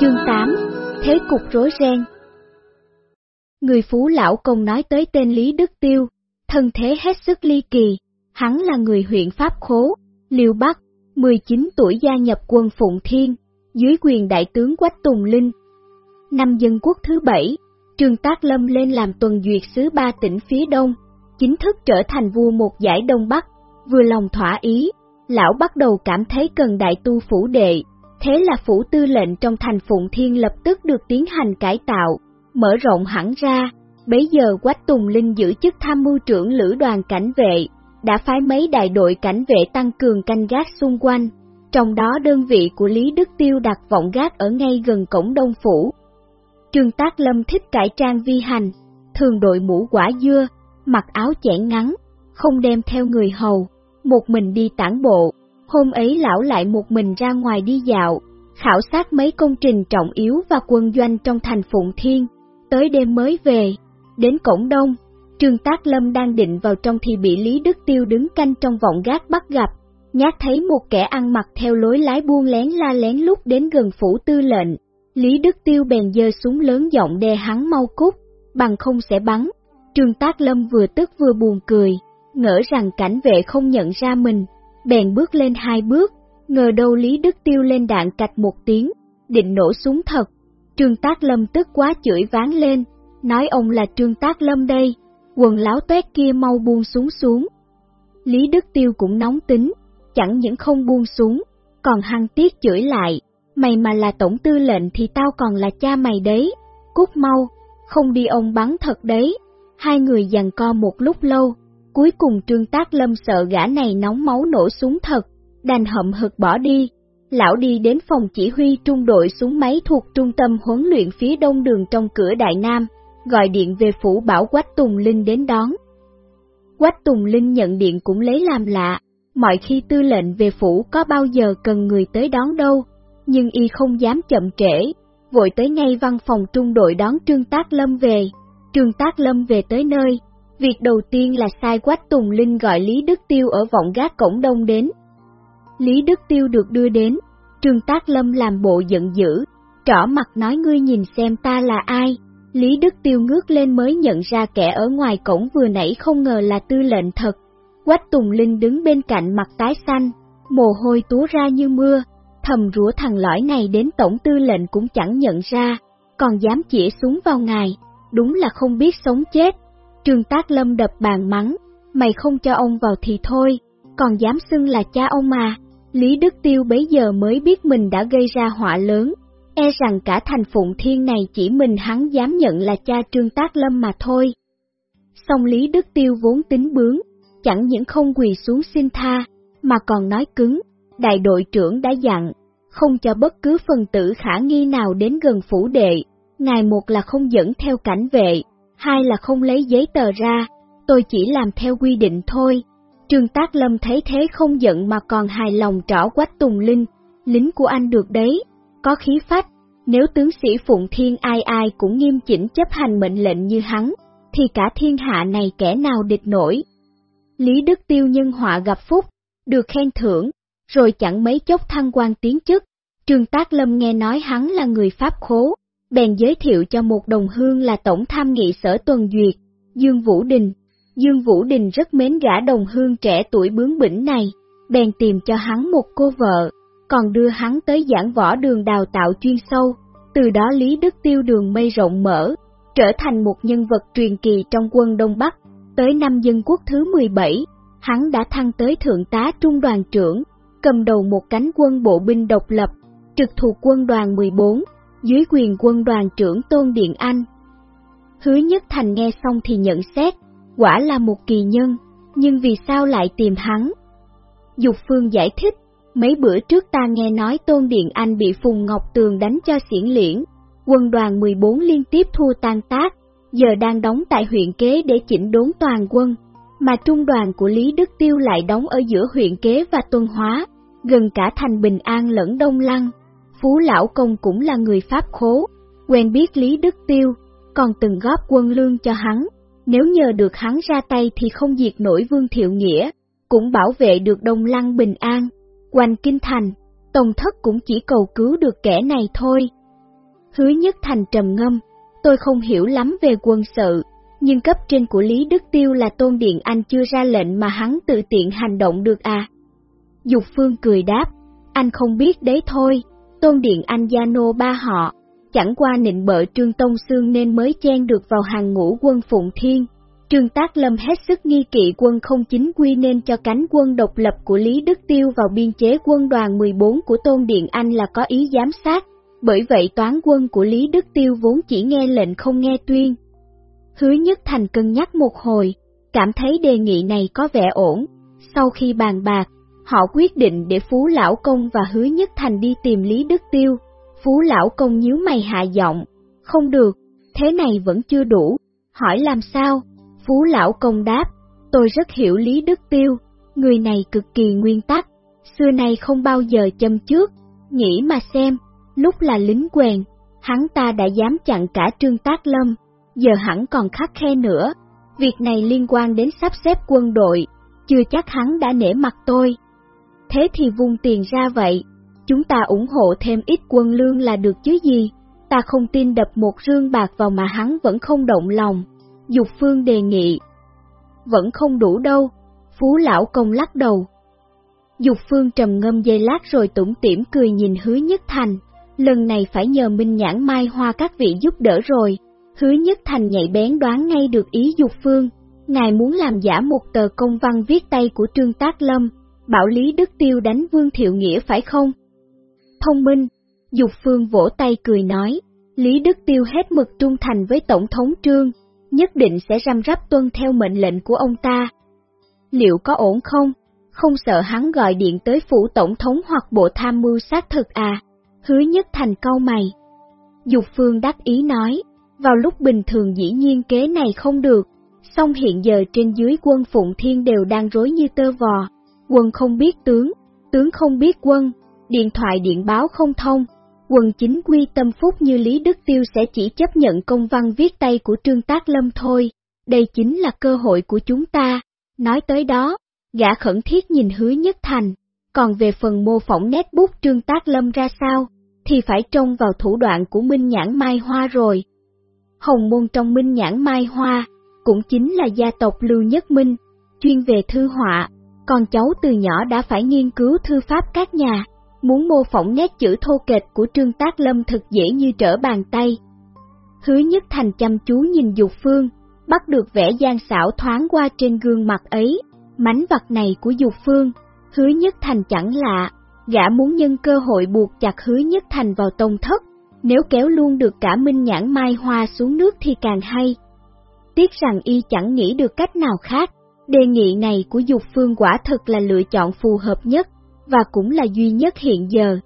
Chương 8 Thế cục rối ren. Người phú lão công nói tới tên Lý Đức Tiêu, thân thế hết sức ly kỳ, hắn là người huyện Pháp Khố, Liêu Bắc, 19 tuổi gia nhập quân Phụng Thiên, dưới quyền đại tướng Quách Tùng Linh. Năm dân quốc thứ bảy, Trương Tác Lâm lên làm tuần duyệt sứ ba tỉnh phía đông, chính thức trở thành vua một giải Đông Bắc, vừa lòng thỏa ý, lão bắt đầu cảm thấy cần đại tu phủ đệ, thế là phủ tư lệnh trong thành Phụng Thiên lập tức được tiến hành cải tạo, mở rộng hẳn ra. Bấy giờ Quách Tùng Linh giữ chức tham mưu trưởng lữ đoàn cảnh vệ, đã phái mấy đại đội cảnh vệ tăng cường canh gác xung quanh, trong đó đơn vị của Lý Đức Tiêu đặt vọng gác ở ngay gần cổng Đông Phủ. Trương Tác Lâm thích cải trang vi hành, thường đội mũ quả dưa, mặc áo chẽn ngắn, không đem theo người hầu, một mình đi tản bộ. Hôm ấy lão lại một mình ra ngoài đi dạo, khảo sát mấy công trình trọng yếu và quân doanh trong thành Phụng Thiên, tới đêm mới về, đến cổng đông, Trương Tác Lâm đang định vào trong thì bị Lý Đức Tiêu đứng canh trong vọng gác bắt gặp, nhát thấy một kẻ ăn mặc theo lối lái buông lén la lén lúc đến gần phủ tư lệnh. Lý Đức Tiêu bèn dơ súng lớn giọng đe hắn mau cút, bằng không sẽ bắn. Trương Tác Lâm vừa tức vừa buồn cười, ngỡ rằng cảnh vệ không nhận ra mình, bèn bước lên hai bước, ngờ đâu Lý Đức Tiêu lên đạn cạch một tiếng, định nổ súng thật. Trương Tác Lâm tức quá chửi ván lên, nói ông là Trương Tác Lâm đây, quần láo tét kia mau buông xuống xuống. Lý Đức Tiêu cũng nóng tính, chẳng những không buông xuống, còn hăng tiếc chửi lại, mày mà là tổng tư lệnh thì tao còn là cha mày đấy, cút mau, không đi ông bắn thật đấy. Hai người giằng co một lúc lâu, cuối cùng Trương Tác Lâm sợ gã này nóng máu nổ súng thật, đành hậm hực bỏ đi. Lão đi đến phòng chỉ huy trung đội súng máy thuộc trung tâm huấn luyện phía đông đường trong cửa Đại Nam, gọi điện về phủ bảo Quách Tùng Linh đến đón. Quách Tùng Linh nhận điện cũng lấy làm lạ, mọi khi tư lệnh về phủ có bao giờ cần người tới đón đâu, nhưng y không dám chậm trễ, vội tới ngay văn phòng trung đội đón Trương Tác Lâm về. Trương Tác Lâm về tới nơi, việc đầu tiên là sai Quách Tùng Linh gọi Lý Đức Tiêu ở vọng gác cổng đông đến. Lý Đức Tiêu được đưa đến, Trương Tác Lâm làm bộ giận dữ, trỏ mặt nói ngươi nhìn xem ta là ai. Lý Đức Tiêu ngước lên mới nhận ra kẻ ở ngoài cổng vừa nãy không ngờ là tư lệnh thật. Quách Tùng Linh đứng bên cạnh mặt tái xanh, mồ hôi túa ra như mưa, thầm rủa thằng lõi này đến tổng tư lệnh cũng chẳng nhận ra, còn dám chỉ súng vào ngài, đúng là không biết sống chết. Trương Tác Lâm đập bàn mắng, mày không cho ông vào thì thôi, còn dám xưng là cha ông mà. Lý Đức Tiêu bấy giờ mới biết mình đã gây ra họa lớn, e rằng cả thành Phụng Thiên này chỉ mình hắn dám nhận là cha Trương Tác Lâm mà thôi. Song Lý Đức Tiêu vốn tính bướng, chẳng những không quỳ xuống xin tha, mà còn nói cứng, đại đội trưởng đã dặn, không cho bất cứ phần tử khả nghi nào đến gần phủ đệ, ngài một là không dẫn theo cảnh vệ, hai là không lấy giấy tờ ra, tôi chỉ làm theo quy định thôi. Trương Tác Lâm thấy thế không giận mà còn hài lòng trỏ Quách Tùng Linh, lính của anh được đấy, có khí phách, nếu tướng sĩ Phụng Thiên ai ai cũng nghiêm chỉnh chấp hành mệnh lệnh như hắn, thì cả thiên hạ này kẻ nào địch nổi. Lý Đức Tiêu nhân họa gặp phúc, được khen thưởng, rồi chẳng mấy chốc thăng quan tiến chức. Trương Tác Lâm nghe nói hắn là người Pháp khố, bèn giới thiệu cho một đồng hương là tổng tham nghị sở tuần duyệt, Dương Vũ Đình. Dương Vũ Đình rất mến gã đồng hương trẻ tuổi bướng bỉnh này, bèn tìm cho hắn một cô vợ, còn đưa hắn tới giảng võ đường đào tạo chuyên sâu, từ đó Lý Đức Tiêu đường mây rộng mở, trở thành một nhân vật truyền kỳ trong quân Đông Bắc. Tới năm dân quốc thứ 17, hắn đã thăng tới thượng tá trung đoàn trưởng, cầm đầu một cánh quân bộ binh độc lập, trực thuộc quân đoàn 14, dưới quyền quân đoàn trưởng Tôn Điện Anh. Hứa Nhất Thành nghe xong thì nhận xét, quả là một kỳ nhân, nhưng vì sao lại tìm hắn? Dục Phương giải thích, mấy bữa trước ta nghe nói Tôn Điện Anh bị Phùng Ngọc Tường đánh cho xiển liễn, quân đoàn 14 liên tiếp thua tan tác, giờ đang đóng tại huyện kế để chỉnh đốn toàn quân, mà trung đoàn của Lý Đức Tiêu lại đóng ở giữa huyện kế và tuân hóa, gần cả thành Bình An lẫn Đông Lăng. Phú Lão Công cũng là người Pháp khố, quen biết Lý Đức Tiêu, còn từng góp quân lương cho hắn, nếu nhờ được hắn ra tay thì không diệt nổi Vương Thiệu Nghĩa, cũng bảo vệ được Đông Lăng bình an. Quanh Kinh Thành, Tông Thất cũng chỉ cầu cứu được kẻ này thôi. Hứa Nhất Thành trầm ngâm, tôi không hiểu lắm về quân sự, nhưng cấp trên của Lý Đức Tiêu là Tôn Điện Anh chưa ra lệnh mà hắn tự tiện hành động được à? Dục Phương cười đáp, anh không biết đấy thôi, Tôn Điện Anh gia nô ba họ, chẳng qua nịnh bợ Trương Tông Sương nên mới chen được vào hàng ngũ quân Phụng Thiên. Trương Tác Lâm hết sức nghi kỵ quân không chính quy nên cho cánh quân độc lập của Lý Đức Tiêu vào biên chế quân đoàn 14 của Tôn Điện Anh là có ý giám sát, bởi vậy toán quân của Lý Đức Tiêu vốn chỉ nghe lệnh không nghe tuyên. Hứa Nhất Thành cân nhắc một hồi, cảm thấy đề nghị này có vẻ ổn. Sau khi bàn bạc, họ quyết định để Phú Lão Công và Hứa Nhất Thành đi tìm Lý Đức Tiêu. Phú Lão Công nhíu mày hạ giọng, không được, thế này vẫn chưa đủ, hỏi làm sao? Phú Lão Công đáp, tôi rất hiểu Lý Đức Tiêu, người này cực kỳ nguyên tắc, xưa nay không bao giờ châm trước, nghĩ mà xem, lúc là lính quèn, hắn ta đã dám chặn cả Trương Tác Lâm, giờ hẳn còn khắc khe nữa. Việc này liên quan đến sắp xếp quân đội, chưa chắc hắn đã nể mặt tôi. Thế thì vung tiền ra vậy, chúng ta ủng hộ thêm ít quân lương là được chứ gì, ta không tin đập một rương bạc vào mà hắn vẫn không động lòng. Dục Phương đề nghị. Vẫn không đủ đâu, Phú Lão Công lắc đầu. Dục Phương trầm ngâm dây lát rồi tủm tỉm cười nhìn hứa nhất thành, lần này phải nhờ Minh Nhãn Mai Hoa các vị giúp đỡ rồi. Hứa Nhất Thành nhạy bén đoán ngay được ý Dục Phương, ngài muốn làm giả một tờ công văn viết tay của Trương Tác Lâm, bảo Lý Đức Tiêu đánh Vương Thiệu Nghĩa phải không? Thông minh, Dục Phương vỗ tay cười nói, Lý Đức Tiêu hết mực trung thành với Tổng thống Trương, nhất định sẽ răm rắp tuân theo mệnh lệnh của ông ta. Liệu có ổn không? Không sợ hắn gọi điện tới phủ tổng thống hoặc bộ tham mưu xác thực à? Hứa nhất thành câu mày. Dục phương đắc ý nói, vào lúc bình thường dĩ nhiên kế này không được, song hiện giờ trên dưới quân Phụng Thiên đều đang rối như tơ vò, quân không biết tướng, tướng không biết quân, điện thoại điện báo không thông, quần chính quy tâm phúc như Lý Đức Tiêu sẽ chỉ chấp nhận công văn viết tay của Trương Tác Lâm thôi, đây chính là cơ hội của chúng ta. Nói tới đó, gã khẩn thiết nhìn hứa nhất thành, còn về phần mô phỏng nét bút Trương Tác Lâm ra sao, thì phải trông vào thủ đoạn của Minh Nhãn Mai Hoa rồi. Hồng môn trong Minh Nhãn Mai Hoa, cũng chính là gia tộc Lưu Nhất Minh, chuyên về thư họa, con cháu từ nhỏ đã phải nghiên cứu thư pháp các nhà, muốn mô phỏng nét chữ thô kệch của Trương Tác Lâm thật dễ như trở bàn tay. Hứa Nhất Thành chăm chú nhìn Dục Phương, bắt được vẻ gian xảo thoáng qua trên gương mặt ấy, mánh vật này của Dục Phương, Hứa Nhất Thành chẳng lạ, gã muốn nhân cơ hội buộc chặt Hứa Nhất Thành vào tông thất, nếu kéo luôn được cả Minh Nhãn Mai Hoa xuống nước thì càng hay. Tiếc rằng y chẳng nghĩ được cách nào khác, đề nghị này của Dục Phương quả thực là lựa chọn phù hợp nhất và cũng là duy nhất hiện giờ.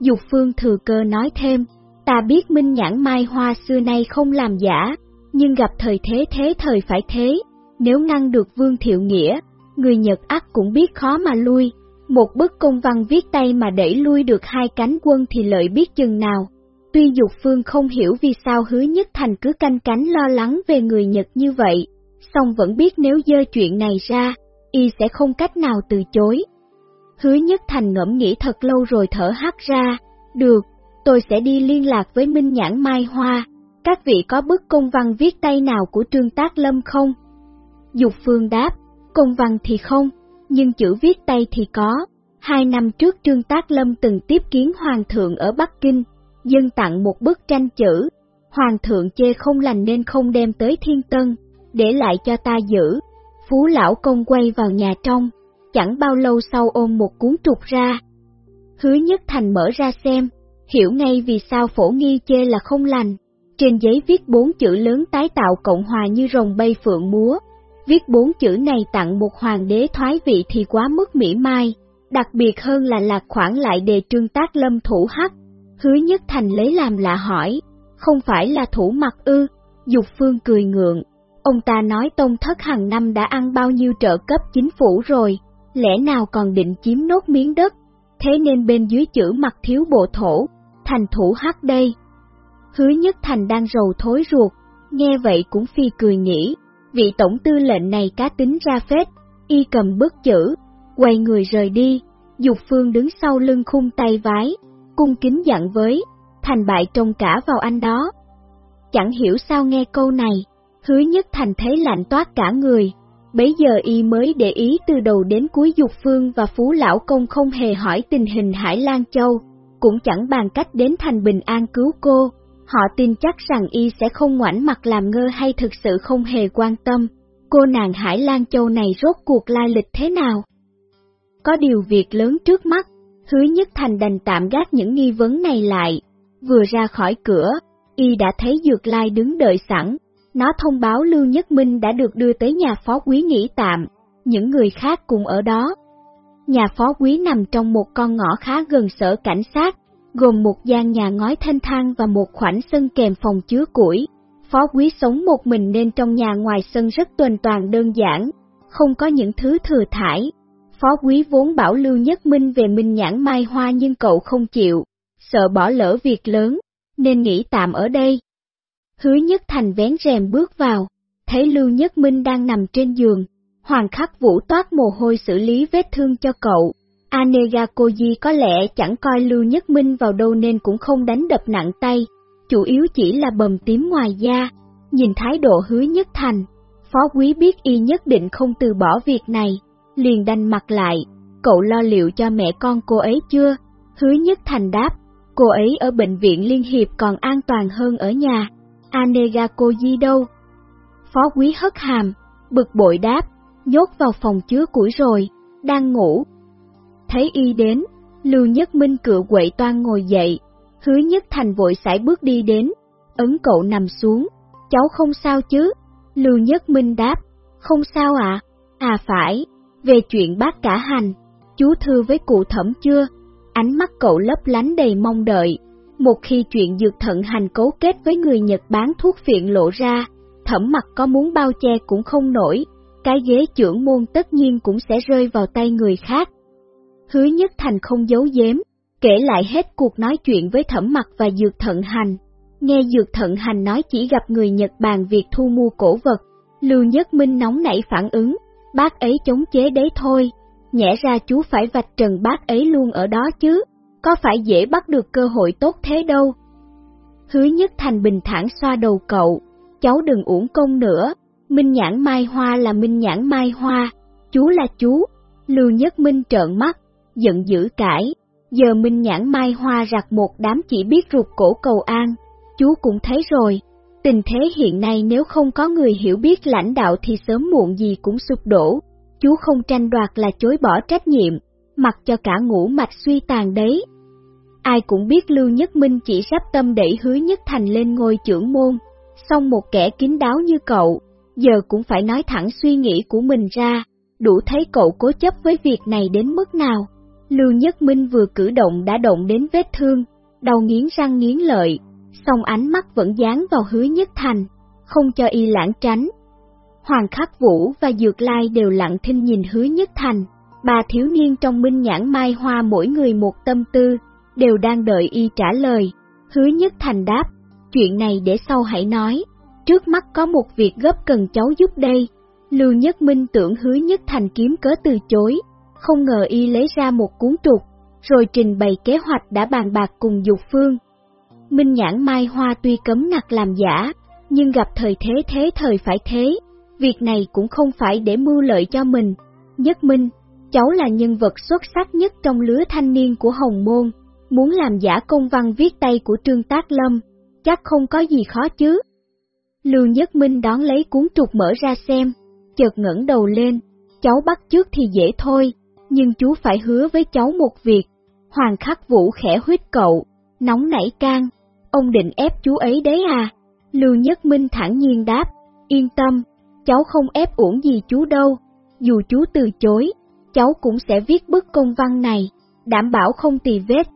Dục Phương thừa cơ nói thêm, ta biết Minh Nhãn Mai Hoa xưa nay không làm giả, nhưng gặp thời thế thế thời phải thế, nếu ngăn được Vương Thiệu Nghĩa, người Nhật ắt cũng biết khó mà lui, một bức công văn viết tay mà đẩy lui được hai cánh quân thì lợi biết chừng nào. Tuy Dục Phương không hiểu vì sao hứa nhất thành cứ canh cánh lo lắng về người Nhật như vậy, song vẫn biết nếu dơ chuyện này ra, y sẽ không cách nào từ chối. Hứa Nhất Thành ngẫm nghĩ thật lâu rồi thở hắt ra, được, tôi sẽ đi liên lạc với Minh Nhãn Mai Hoa, các vị có bức công văn viết tay nào của Trương Tác Lâm không? Dục Phương đáp, công văn thì không, nhưng chữ viết tay thì có. Hai năm trước Trương Tác Lâm từng tiếp kiến Hoàng thượng ở Bắc Kinh, dân tặng một bức tranh chữ, Hoàng thượng chê không lành nên không đem tới Thiên Tân, để lại cho ta giữ. Phú Lão Công quay vào nhà trong, chẳng bao lâu sau ôm một cuốn trục ra. Hứa Nhất Thành mở ra xem, hiểu ngay vì sao phổ nghi chê là không lành. Trên giấy viết bốn chữ lớn tái tạo Cộng Hòa như rồng bay phượng múa. Viết bốn chữ này tặng một hoàng đế thoái vị thì quá mức mỉa mai, đặc biệt hơn là lạc khoản lại đề trương tác lâm thủ hắc. Hứa Nhất Thành lấy làm lạ hỏi, không phải là thủ mặt ư, Dục Phương cười ngượng. Ông ta nói tôn Thất hàng năm đã ăn bao nhiêu trợ cấp chính phủ rồi, lẽ nào còn định chiếm nốt miếng đất, thế nên bên dưới chữ mặt thiếu bộ thổ, thành thủ hắc đây. Hứa nhất thành đang rầu thối ruột, nghe vậy cũng phi cười nhỉ, vị tổng tư lệnh này cá tính ra phết, y cầm bức chữ, quay người rời đi, dục phương đứng sau lưng khung tay vái, cung kính dặn với, thành bại trông cả vào anh đó. Chẳng hiểu sao nghe câu này, hứa nhất thành thấy lạnh toát cả người, bấy giờ y mới để ý từ đầu đến cuối Dục Phương và Phú Lão Công không hề hỏi tình hình Hải Lan Châu, cũng chẳng bàn cách đến thành bình an cứu cô, họ tin chắc rằng y sẽ không ngoảnh mặt làm ngơ hay thực sự không hề quan tâm, cô nàng Hải Lan Châu này rốt cuộc lai lịch thế nào. Có điều việc lớn trước mắt, hứa nhất thành đành tạm gác những nghi vấn này lại, vừa ra khỏi cửa, y đã thấy Dược Lai đứng đợi sẵn, nó thông báo Lưu Nhất Minh đã được đưa tới nhà phó quý nghỉ tạm, những người khác cùng ở đó. Nhà phó quý nằm trong một con ngõ khá gần sở cảnh sát, gồm một gian nhà ngói thanh thang và một khoảnh sân kèm phòng chứa củi. Phó quý sống một mình nên trong nhà ngoài sân rất tuần toàn đơn giản, không có những thứ thừa thải. Phó quý vốn bảo Lưu Nhất Minh về Minh Nhãn Mai Hoa nhưng cậu không chịu, sợ bỏ lỡ việc lớn, nên nghỉ tạm ở đây. Hứa Nhất Thành vén rèm bước vào, thấy Lưu Nhất Minh đang nằm trên giường, Hoàng Khắc Vũ toát mồ hôi xử lý vết thương cho cậu. Anega Koji có lẽ chẳng coi Lưu Nhất Minh vào đâu nên cũng không đánh đập nặng tay, chủ yếu chỉ là bầm tím ngoài da. Nhìn thái độ hứa Nhất Thành, Phó Quý biết y nhất định không từ bỏ việc này, liền đanh mặt lại, cậu lo liệu cho mẹ con cô ấy chưa? Hứa Nhất Thành đáp, cô ấy ở bệnh viện Liên Hiệp còn an toàn hơn ở nhà. Anegakoji đâu? Phó quý hất hàm, bực bội đáp, nhốt vào phòng chứa củi rồi, đang ngủ. Thấy y đến, Lưu Nhất Minh cựa quậy toan ngồi dậy, hứa nhất thành vội sải bước đi đến, ấn cậu nằm xuống, cháu không sao chứ? Lưu Nhất Minh đáp, không sao ạ, à? à phải, về chuyện bác cả hành, chú thư với cụ thẩm chưa? Ánh mắt cậu lấp lánh đầy mong đợi. Một khi chuyện dược thận hành cấu kết với người Nhật bán thuốc phiện lộ ra, thẩm mặt có muốn bao che cũng không nổi, cái ghế trưởng môn tất nhiên cũng sẽ rơi vào tay người khác. Hứa Nhất Thành không giấu giếm, kể lại hết cuộc nói chuyện với thẩm mặt và dược thận hành. Nghe dược thận hành nói chỉ gặp người Nhật bàn việc thu mua cổ vật, Lưu Nhất Minh nóng nảy phản ứng, bác ấy chống chế đấy thôi, nhẽ ra chú phải vạch trần bác ấy luôn ở đó chứ, có phải dễ bắt được cơ hội tốt thế đâu. Hứa Nhất Thành bình thản xoa đầu cậu, cháu đừng uổng công nữa, Minh Nhãn Mai Hoa là Minh Nhãn Mai Hoa, chú là chú. Lưu Nhất Minh trợn mắt, giận dữ cãi, giờ Minh Nhãn Mai Hoa rặt một đám chỉ biết ruột cổ cầu an, chú cũng thấy rồi. Tình thế hiện nay nếu không có người hiểu biết lãnh đạo thì sớm muộn gì cũng sụp đổ, chú không tranh đoạt là chối bỏ trách nhiệm, mặc cho cả ngũ mạch suy tàn đấy. Ai cũng biết Lưu Nhất Minh chỉ sắp tâm đẩy hứa Nhất Thành lên ngôi trưởng môn, song một kẻ kín đáo như cậu, giờ cũng phải nói thẳng suy nghĩ của mình ra, đủ thấy cậu cố chấp với việc này đến mức nào. Lưu Nhất Minh vừa cử động đã động đến vết thương, đầu nghiến răng nghiến lợi, song ánh mắt vẫn dán vào hứa Nhất Thành, không cho y lãng tránh, Hoàng Khắc Vũ và Dược Lai đều lặng thinh nhìn hứa nhất thành, ba thiếu niên trong minh nhãn mai hoa mỗi người một tâm tư, đều đang đợi y trả lời. Hứa nhất thành đáp, chuyện này để sau hãy nói, trước mắt có một việc gấp cần cháu giúp đây. Lưu Nhất Minh tưởng hứa nhất thành kiếm cớ từ chối, không ngờ y lấy ra một cuốn trục, rồi trình bày kế hoạch đã bàn bạc cùng Dục Phương. Minh nhãn mai hoa tuy cấm ngặt làm giả, nhưng gặp thời thế thế thời phải thế, Việc này cũng không phải để mưu lợi cho mình. Nhất Minh, cháu là nhân vật xuất sắc nhất trong lứa thanh niên của Hồng Môn, muốn làm giả công văn viết tay của Trương Tác Lâm, chắc không có gì khó chứ. Lưu Nhất Minh đón lấy cuốn trục mở ra xem, chợt ngẩng đầu lên, cháu bắt trước thì dễ thôi, nhưng chú phải hứa với cháu một việc. Hoàng Khắc Vũ khẽ huyết cậu, nóng nảy can, ông định ép chú ấy đấy à? Lưu Nhất Minh thẳng nhiên đáp, yên tâm, cháu không ép uổng gì chú đâu, dù chú từ chối, cháu cũng sẽ viết bức công văn này, đảm bảo không tì vết.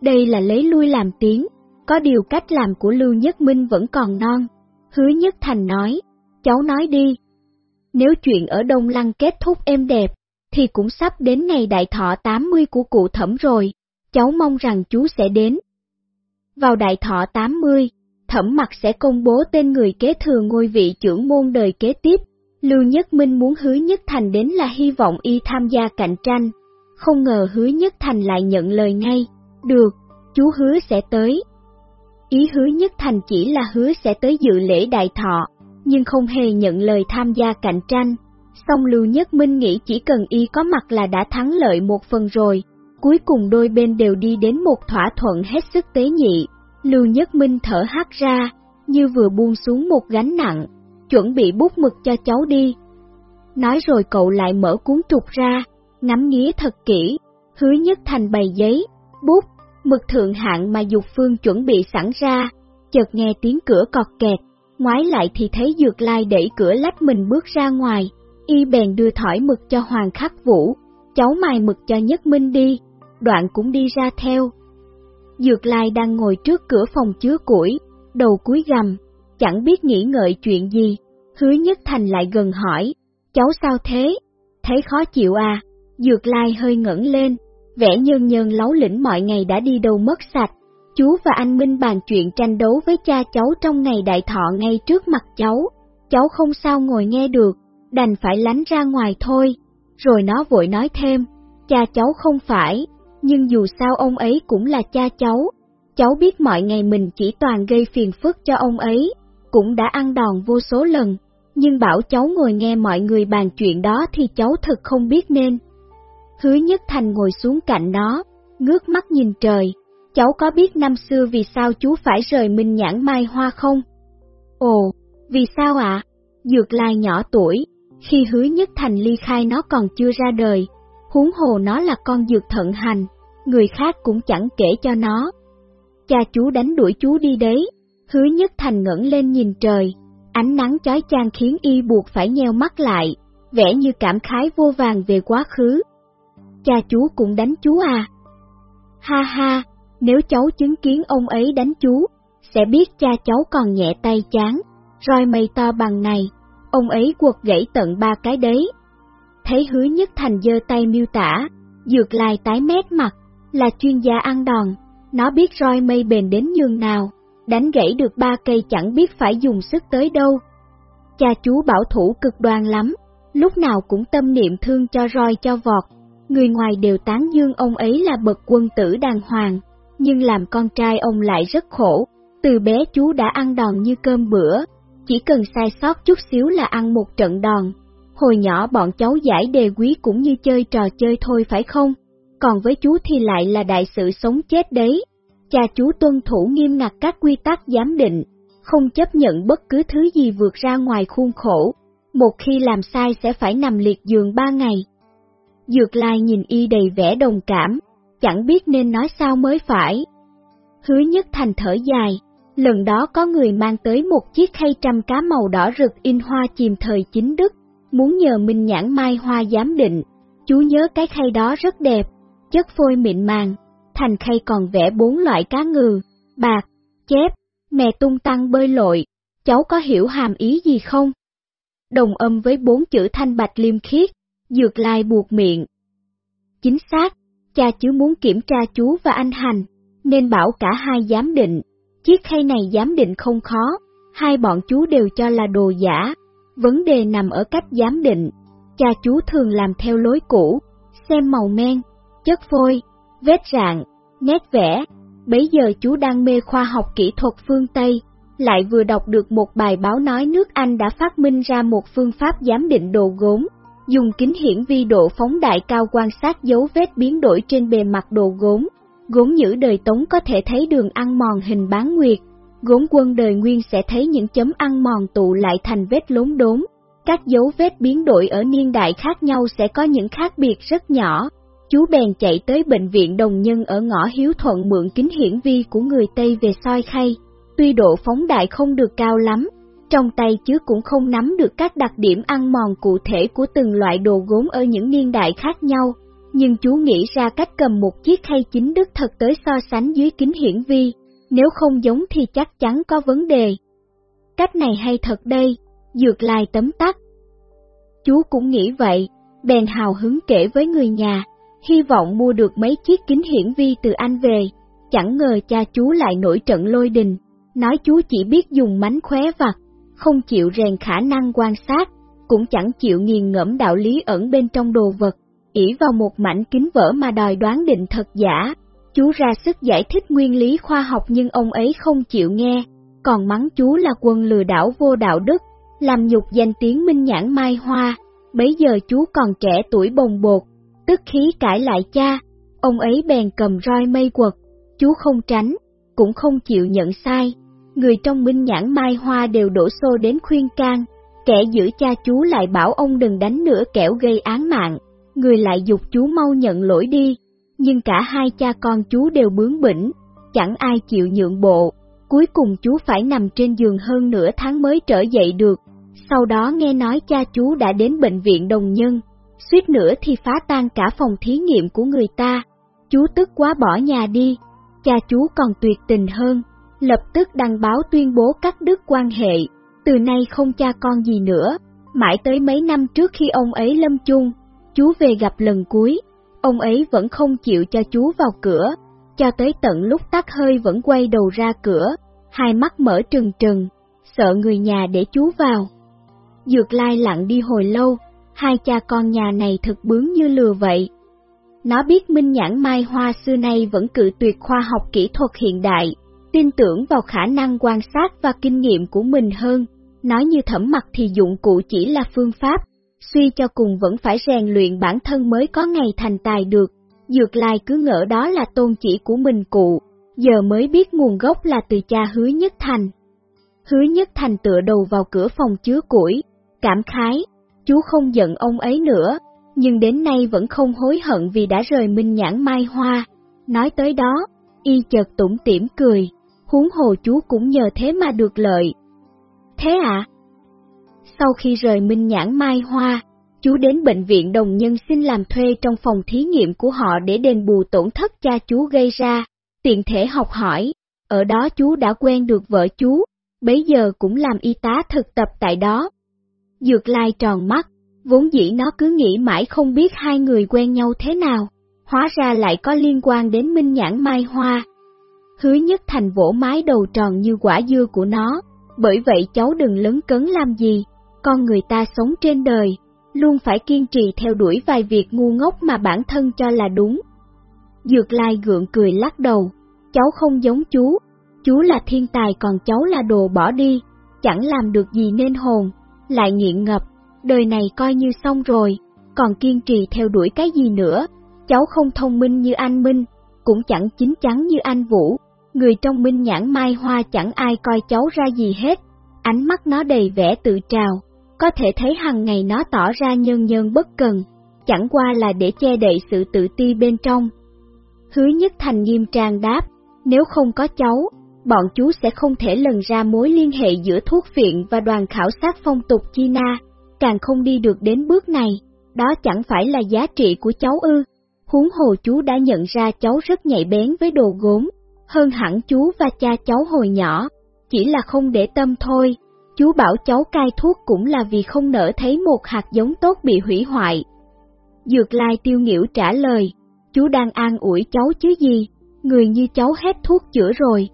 Đây là lấy lui làm tiếng, có điều cách làm của Lưu Nhất Minh vẫn còn non. Hứa Nhất Thành nói, cháu nói đi. Nếu chuyện ở Đông Lăng kết thúc êm đẹp, thì cũng sắp đến ngày đại thọ 80 của cụ thẩm rồi, cháu mong rằng chú sẽ đến. Vào đại thọ 80, thẩm mặt sẽ công bố tên người kế thừa ngôi vị trưởng môn đời kế tiếp. Lưu Nhất Minh muốn hứa Nhất Thành đến là hy vọng y tham gia cạnh tranh. Không ngờ hứa Nhất Thành lại nhận lời ngay. Được, chú hứa sẽ tới. Ý hứa nhất thành chỉ là hứa sẽ tới dự lễ đại thọ, nhưng không hề nhận lời tham gia cạnh tranh. Song Lưu Nhất Minh nghĩ chỉ cần y có mặt là đã thắng lợi một phần rồi. Cuối cùng đôi bên đều đi đến một thỏa thuận hết sức tế nhị. Lưu Nhất Minh thở hắt ra, như vừa buông xuống một gánh nặng, chuẩn bị bút mực cho cháu đi. Nói rồi cậu lại mở cuốn trục ra, ngắm nghía thật kỹ, hứa nhất thành bày giấy, bút, mực thượng hạng mà Dục Phương chuẩn bị sẵn ra, chợt nghe tiếng cửa cọt kẹt, ngoái lại thì thấy Dược Lai đẩy cửa lách mình bước ra ngoài, y bèn đưa thỏi mực cho Hoàng Khắc Vũ, cháu mài mực cho Nhất Minh đi, đoạn cũng đi ra theo. Dược Lai đang ngồi trước cửa phòng chứa củi, đầu cúi gầm, chẳng biết nghĩ ngợi chuyện gì, hứa Nhất Thành lại gần hỏi, cháu sao thế, thấy khó chịu à, Dược Lai hơi ngẩng lên, vẻ nhân nhân lấu lĩnh mọi ngày đã đi đâu mất sạch. Chú và anh Minh bàn chuyện tranh đấu với cha cháu trong ngày đại thọ ngay trước mặt cháu. Cháu không sao ngồi nghe được, đành phải lánh ra ngoài thôi. Rồi nó vội nói thêm, cha cháu không phải, nhưng dù sao ông ấy cũng là cha cháu. Cháu biết mọi ngày mình chỉ toàn gây phiền phức cho ông ấy, cũng đã ăn đòn vô số lần, nhưng bảo cháu ngồi nghe mọi người bàn chuyện đó thì cháu thật không biết nên. Hứa Nhất Thành ngồi xuống cạnh nó, ngước mắt nhìn trời. Cháu có biết năm xưa vì sao chú phải rời Minh Nhãn Mai Hoa không? Ồ, vì sao ạ? Dược lai nhỏ tuổi, khi hứa Nhất Thành ly khai nó còn chưa ra đời, huống hồ nó là con dược thận hành, người khác cũng chẳng kể cho nó. Cha chú đánh đuổi chú đi đấy, hứa Nhất Thành ngẩng lên nhìn trời, ánh nắng chói chang khiến y buộc phải nheo mắt lại, vẻ như cảm khái vô vàng về quá khứ cha chú cũng đánh chú à? Ha ha, nếu cháu chứng kiến ông ấy đánh chú, sẽ biết cha cháu còn nhẹ tay chán, roi mây to bằng này, ông ấy quật gãy tận ba cái đấy. Thấy hứa nhất thành giơ tay miêu tả, dược lai tái mét mặt, là chuyên gia ăn đòn, nó biết roi mây bền đến nhường nào, đánh gãy được ba cây chẳng biết phải dùng sức tới đâu. Cha chú bảo thủ cực đoan lắm, lúc nào cũng tâm niệm thương cho roi cho vọt, Người ngoài đều tán dương ông ấy là bậc quân tử đàng hoàng, nhưng làm con trai ông lại rất khổ. Từ bé chú đã ăn đòn như cơm bữa, chỉ cần sai sót chút xíu là ăn một trận đòn. Hồi nhỏ bọn cháu giải đề quý cũng như chơi trò chơi thôi phải không? Còn với chú thì lại là đại sự sống chết đấy. Cha chú tuân thủ nghiêm ngặt các quy tắc giám định, không chấp nhận bất cứ thứ gì vượt ra ngoài khuôn khổ. Một khi làm sai sẽ phải nằm liệt giường ba ngày. Dược lai nhìn y đầy vẻ đồng cảm, chẳng biết nên nói sao mới phải. Hứa nhất thành thở dài, lần đó có người mang tới một chiếc khay trăm cá màu đỏ rực in hoa chìm thời chính đức, muốn nhờ Minh Nhãn Mai Hoa giám định. Chú nhớ cái khay đó rất đẹp, chất phôi mịn màng, thành khay còn vẽ bốn loại cá ngừ, bạc, chép, mè tung tăng bơi lội, cháu có hiểu hàm ý gì không? Đồng âm với bốn chữ thanh bạch liêm khiết, Dược lai buộc miệng. Chính xác, cha chứ muốn kiểm tra chú và anh Hành, nên bảo cả hai giám định. Chiếc khay này giám định không khó, hai bọn chú đều cho là đồ giả. Vấn đề nằm ở cách giám định. Cha chú thường làm theo lối cũ, xem màu men, chất phôi, vết rạn, nét vẽ. Bấy giờ chú đang mê khoa học kỹ thuật phương Tây, lại vừa đọc được một bài báo nói nước Anh đã phát minh ra một phương pháp giám định đồ gốm, dùng kính hiển vi độ phóng đại cao quan sát dấu vết biến đổi trên bề mặt đồ gốm. Gốm nhữ đời Tống có thể thấy đường ăn mòn hình bán nguyệt, gốm quân đời Nguyên sẽ thấy những chấm ăn mòn tụ lại thành vết lốm đốm. Các dấu vết biến đổi ở niên đại khác nhau sẽ có những khác biệt rất nhỏ. Chú bèn chạy tới bệnh viện đồng nhân ở ngõ Hiếu Thuận mượn kính hiển vi của người Tây về soi khay. Tuy độ phóng đại không được cao lắm, trong tay chứ cũng không nắm được các đặc điểm ăn mòn cụ thể của từng loại đồ gốm ở những niên đại khác nhau, nhưng chú nghĩ ra cách cầm một chiếc khay chính đức thật tới so sánh dưới kính hiển vi, nếu không giống thì chắc chắn có vấn đề. Cách này hay thật đây, dược lai tấm tắc. Chú cũng nghĩ vậy, bèn hào hứng kể với người nhà, hy vọng mua được mấy chiếc kính hiển vi từ anh về, chẳng ngờ cha chú lại nổi trận lôi đình, nói chú chỉ biết dùng mánh khóe vặt, không chịu rèn khả năng quan sát, cũng chẳng chịu nghiền ngẫm đạo lý ẩn bên trong đồ vật, ỷ vào một mảnh kính vỡ mà đòi đoán định thật giả. Chú ra sức giải thích nguyên lý khoa học nhưng ông ấy không chịu nghe, còn mắng chú là quân lừa đảo vô đạo đức, làm nhục danh tiếng minh nhãn mai hoa. Bấy giờ chú còn trẻ tuổi bồng bột, tức khí cãi lại cha, ông ấy bèn cầm roi mây quật, chú không tránh, cũng không chịu nhận sai. Người trong minh nhãn mai hoa đều đổ xô đến khuyên can, kẻ giữ cha chú lại bảo ông đừng đánh nữa kẻo gây án mạng, người lại dục chú mau nhận lỗi đi, nhưng cả hai cha con chú đều bướng bỉnh, chẳng ai chịu nhượng bộ. Cuối cùng chú phải nằm trên giường hơn nửa tháng mới trở dậy được, sau đó nghe nói cha chú đã đến bệnh viện đồng nhân, suýt nữa thì phá tan cả phòng thí nghiệm của người ta. Chú tức quá bỏ nhà đi, cha chú còn tuyệt tình hơn, lập tức đăng báo tuyên bố cắt đứt quan hệ, từ nay không cha con gì nữa. Mãi tới mấy năm trước khi ông ấy lâm chung, chú về gặp lần cuối, ông ấy vẫn không chịu cho chú vào cửa, cho tới tận lúc tắt hơi vẫn quay đầu ra cửa, hai mắt mở trừng trừng, sợ người nhà để chú vào. Dược lai lặng đi hồi lâu, hai cha con nhà này thật bướng như lừa vậy. Nó biết Minh Nhãn Mai Hoa xưa nay vẫn cự tuyệt khoa học kỹ thuật hiện đại, tin tưởng vào khả năng quan sát và kinh nghiệm của mình hơn. Nói như thẩm mặt thì dụng cụ chỉ là phương pháp, suy cho cùng vẫn phải rèn luyện bản thân mới có ngày thành tài được. Dược lai cứ ngỡ đó là tôn chỉ của mình cụ, giờ mới biết nguồn gốc là từ cha hứa nhất thành. Hứa nhất thành tựa đầu vào cửa phòng chứa củi, cảm khái, chú không giận ông ấy nữa, nhưng đến nay vẫn không hối hận vì đã rời minh nhãn mai hoa. Nói tới đó, y chợt tủm tỉm cười, huống hồ chú cũng nhờ thế mà được lợi. Thế ạ? À? Sau khi rời minh nhãn mai hoa, chú đến bệnh viện đồng nhân xin làm thuê trong phòng thí nghiệm của họ để đền bù tổn thất cha chú gây ra, tiện thể học hỏi. Ở đó chú đã quen được vợ chú, bấy giờ cũng làm y tá thực tập tại đó. Dược lai tròn mắt, vốn dĩ nó cứ nghĩ mãi không biết hai người quen nhau thế nào, hóa ra lại có liên quan đến minh nhãn mai hoa. Hứa nhất thành vỗ mái đầu tròn như quả dưa của nó, bởi vậy cháu đừng lấn cấn làm gì, con người ta sống trên đời, luôn phải kiên trì theo đuổi vài việc ngu ngốc mà bản thân cho là đúng. Dược lai gượng cười lắc đầu, cháu không giống chú, chú là thiên tài còn cháu là đồ bỏ đi, chẳng làm được gì nên hồn, lại nghiện ngập, đời này coi như xong rồi, còn kiên trì theo đuổi cái gì nữa, cháu không thông minh như anh Minh, cũng chẳng chính chắn như anh Vũ, người trong Minh nhãn mai hoa chẳng ai coi cháu ra gì hết, ánh mắt nó đầy vẻ tự trào, có thể thấy hằng ngày nó tỏ ra nhân nhân bất cần, chẳng qua là để che đậy sự tự ti bên trong. Hứa nhất thành nghiêm trang đáp, nếu không có cháu, bọn chú sẽ không thể lần ra mối liên hệ giữa thuốc viện và đoàn khảo sát phong tục China, càng không đi được đến bước này, đó chẳng phải là giá trị của cháu ư. Huống hồ chú đã nhận ra cháu rất nhạy bén với đồ gốm, hơn hẳn chú và cha cháu hồi nhỏ, chỉ là không để tâm thôi. Chú bảo cháu cai thuốc cũng là vì không nỡ thấy một hạt giống tốt bị hủy hoại. Dược lai tiêu nghỉu trả lời, chú đang an ủi cháu chứ gì, người như cháu hết thuốc chữa rồi.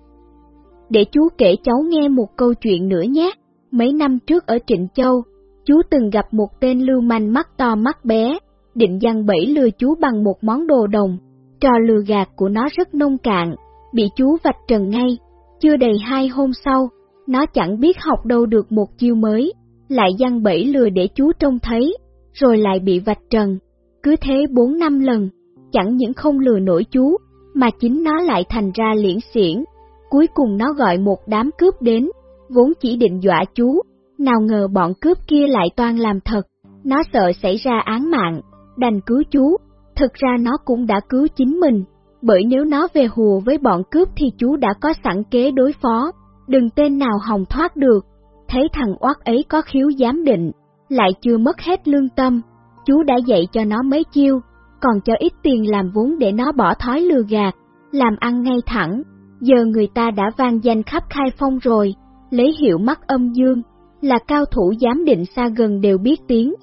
Để chú kể cháu nghe một câu chuyện nữa nhé. Mấy năm trước ở Trịnh Châu, chú từng gặp một tên lưu manh mắt to mắt bé, định dăng bẫy lừa chú bằng một món đồ đồng. Trò lừa gạt của nó rất nông cạn, bị chú vạch trần ngay. Chưa đầy hai hôm sau, nó chẳng biết học đâu được một chiêu mới, lại dăng bẫy lừa để chú trông thấy, rồi lại bị vạch trần. Cứ thế bốn năm lần, chẳng những không lừa nổi chú, mà chính nó lại thành ra liễn xiển. Cuối cùng nó gọi một đám cướp đến, vốn chỉ định dọa chú, nào ngờ bọn cướp kia lại toan làm thật, nó sợ xảy ra án mạng, đành cứu chú, thực ra nó cũng đã cứu chính mình, bởi nếu nó về hùa với bọn cướp thì chú đã có sẵn kế đối phó, đừng tên nào hòng thoát được. Thấy thằng oát ấy có khiếu giám định, lại chưa mất hết lương tâm, chú đã dạy cho nó mấy chiêu, còn cho ít tiền làm vốn để nó bỏ thói lừa gạt, làm ăn ngay thẳng. Giờ người ta đã vang danh khắp khai phong rồi, lấy hiệu mắt âm dương, là cao thủ giám định xa gần đều biết tiếng.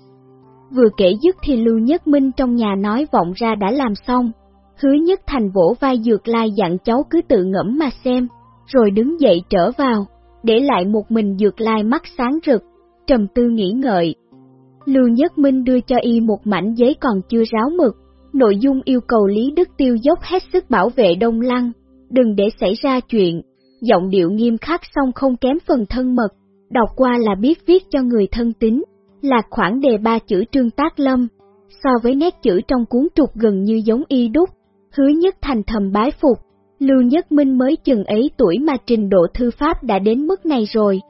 Vừa kể dứt thì Lưu Nhất Minh trong nhà nói vọng ra đã làm xong, hứa nhất thành vỗ vai dược lai dặn cháu cứ tự ngẫm mà xem, rồi đứng dậy trở vào, để lại một mình dược lai mắt sáng rực, trầm tư nghĩ ngợi. Lưu Nhất Minh đưa cho y một mảnh giấy còn chưa ráo mực, Nội dung yêu cầu Lý Đức Tiêu dốc hết sức bảo vệ Đông Lăng, đừng để xảy ra chuyện. Giọng điệu nghiêm khắc song không kém phần thân mật, đọc qua là biết viết cho người thân tín, là khoảng đề ba chữ Trương Tác Lâm, so với nét chữ trong cuốn trục gần như giống y đúc, hứa nhất thành thầm bái phục, Lưu Nhất Minh mới chừng ấy tuổi mà trình độ thư pháp đã đến mức này rồi.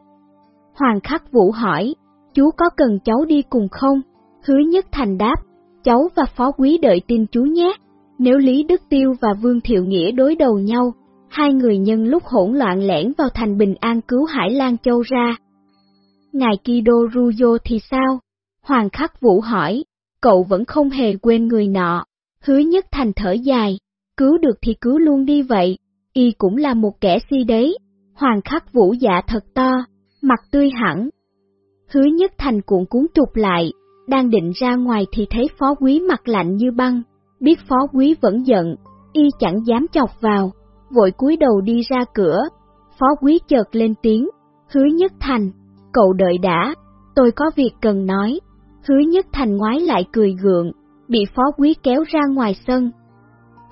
Hoàng Khắc Vũ hỏi, chú có cần cháu đi cùng không? Hứa Nhất Thành đáp, cháu và phó quý đợi tin chú nhé. Nếu Lý Đức Tiêu và Vương Thiệu Nghĩa đối đầu nhau, hai người nhân lúc hỗn loạn lẻn vào thành Bình An cứu Hải Lan Châu ra. Ngài Kido Ruyo thì sao? Hoàng Khắc Vũ hỏi, cậu vẫn không hề quên người nọ. Hứa Nhất Thành thở dài, cứu được thì cứu luôn đi vậy, y cũng là một kẻ si đấy. Hoàng Khắc Vũ dạ thật to, mặt tươi hẳn. Hứa Nhất Thành cuộn cuốn trục lại, đang định ra ngoài thì thấy phó quý mặt lạnh như băng, biết phó quý vẫn giận, y chẳng dám chọc vào, vội cúi đầu đi ra cửa. Phó quý chợt lên tiếng, hứa nhất thành, cậu đợi đã, tôi có việc cần nói. Hứa nhất thành ngoái lại cười gượng, bị phó quý kéo ra ngoài sân.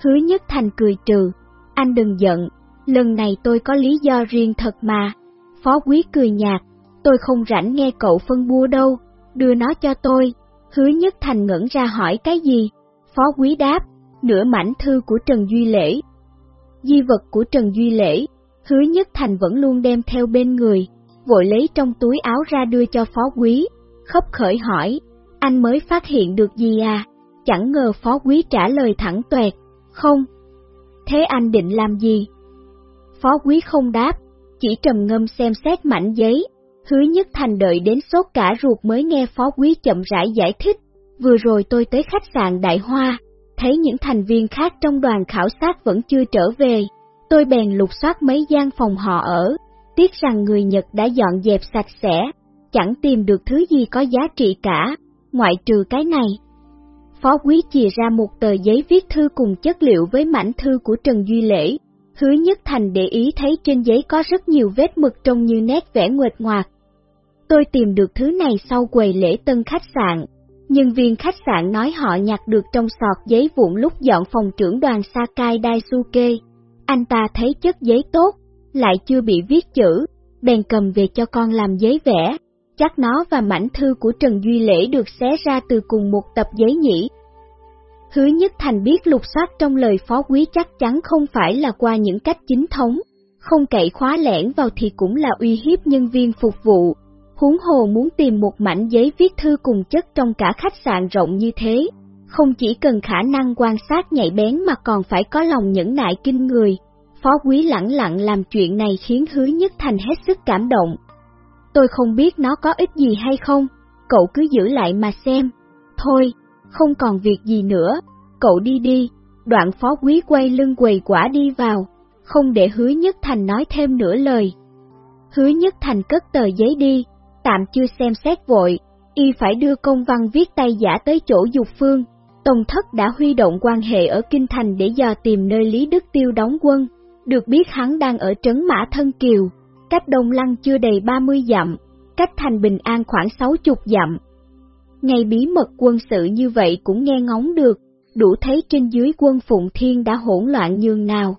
Hứa nhất thành cười trừ, anh đừng giận, lần này tôi có lý do riêng thật mà. Phó quý cười nhạt, tôi không rảnh nghe cậu phân bua đâu, đưa nó cho tôi. Hứa Nhất Thành ngẩn ra hỏi cái gì? Phó quý đáp, nửa mảnh thư của Trần Duy Lễ. Di vật của Trần Duy Lễ, Hứa Nhất Thành vẫn luôn đem theo bên người, vội lấy trong túi áo ra đưa cho phó quý, khóc khởi hỏi, anh mới phát hiện được gì à? Chẳng ngờ phó quý trả lời thẳng tuẹt, không. Thế anh định làm gì? Phó quý không đáp, chỉ trầm ngâm xem xét mảnh giấy, Hứa Nhất Thành đợi đến sốt cả ruột mới nghe Phó Quý chậm rãi giải thích. Vừa rồi tôi tới khách sạn Đại Hoa, thấy những thành viên khác trong đoàn khảo sát vẫn chưa trở về. Tôi bèn lục soát mấy gian phòng họ ở, tiếc rằng người Nhật đã dọn dẹp sạch sẽ, chẳng tìm được thứ gì có giá trị cả, ngoại trừ cái này. Phó Quý chìa ra một tờ giấy viết thư cùng chất liệu với mảnh thư của Trần Duy Lễ. Hứa Nhất Thành để ý thấy trên giấy có rất nhiều vết mực trông như nét vẽ nguệt ngoạc, Tôi tìm được thứ này sau quầy lễ tân khách sạn. Nhân viên khách sạn nói họ nhặt được trong sọt giấy vụn lúc dọn phòng trưởng đoàn Sakai Daisuke. Anh ta thấy chất giấy tốt, lại chưa bị viết chữ, bèn cầm về cho con làm giấy vẽ. Chắc nó và mảnh thư của Trần Duy Lễ được xé ra từ cùng một tập giấy nhỉ. Hứa Nhất Thành biết lục soát trong lời phó quý chắc chắn không phải là qua những cách chính thống, không cậy khóa lẻn vào thì cũng là uy hiếp nhân viên phục vụ, Huống hồ muốn tìm một mảnh giấy viết thư cùng chất trong cả khách sạn rộng như thế, không chỉ cần khả năng quan sát nhạy bén mà còn phải có lòng nhẫn nại kinh người. Phó quý lẳng lặng làm chuyện này khiến hứa nhất thành hết sức cảm động. Tôi không biết nó có ích gì hay không, cậu cứ giữ lại mà xem. Thôi, không còn việc gì nữa, cậu đi đi. Đoạn phó quý quay lưng quầy quả đi vào, không để hứa nhất thành nói thêm nửa lời. Hứa nhất thành cất tờ giấy đi, tạm chưa xem xét vội, y phải đưa công văn viết tay giả tới chỗ dục phương. Tông thất đã huy động quan hệ ở Kinh Thành để dò tìm nơi Lý Đức Tiêu đóng quân, được biết hắn đang ở trấn Mã Thân Kiều, cách Đông Lăng chưa đầy 30 dặm, cách thành Bình An khoảng 60 dặm. Ngày bí mật quân sự như vậy cũng nghe ngóng được, đủ thấy trên dưới quân Phụng Thiên đã hỗn loạn nhường nào.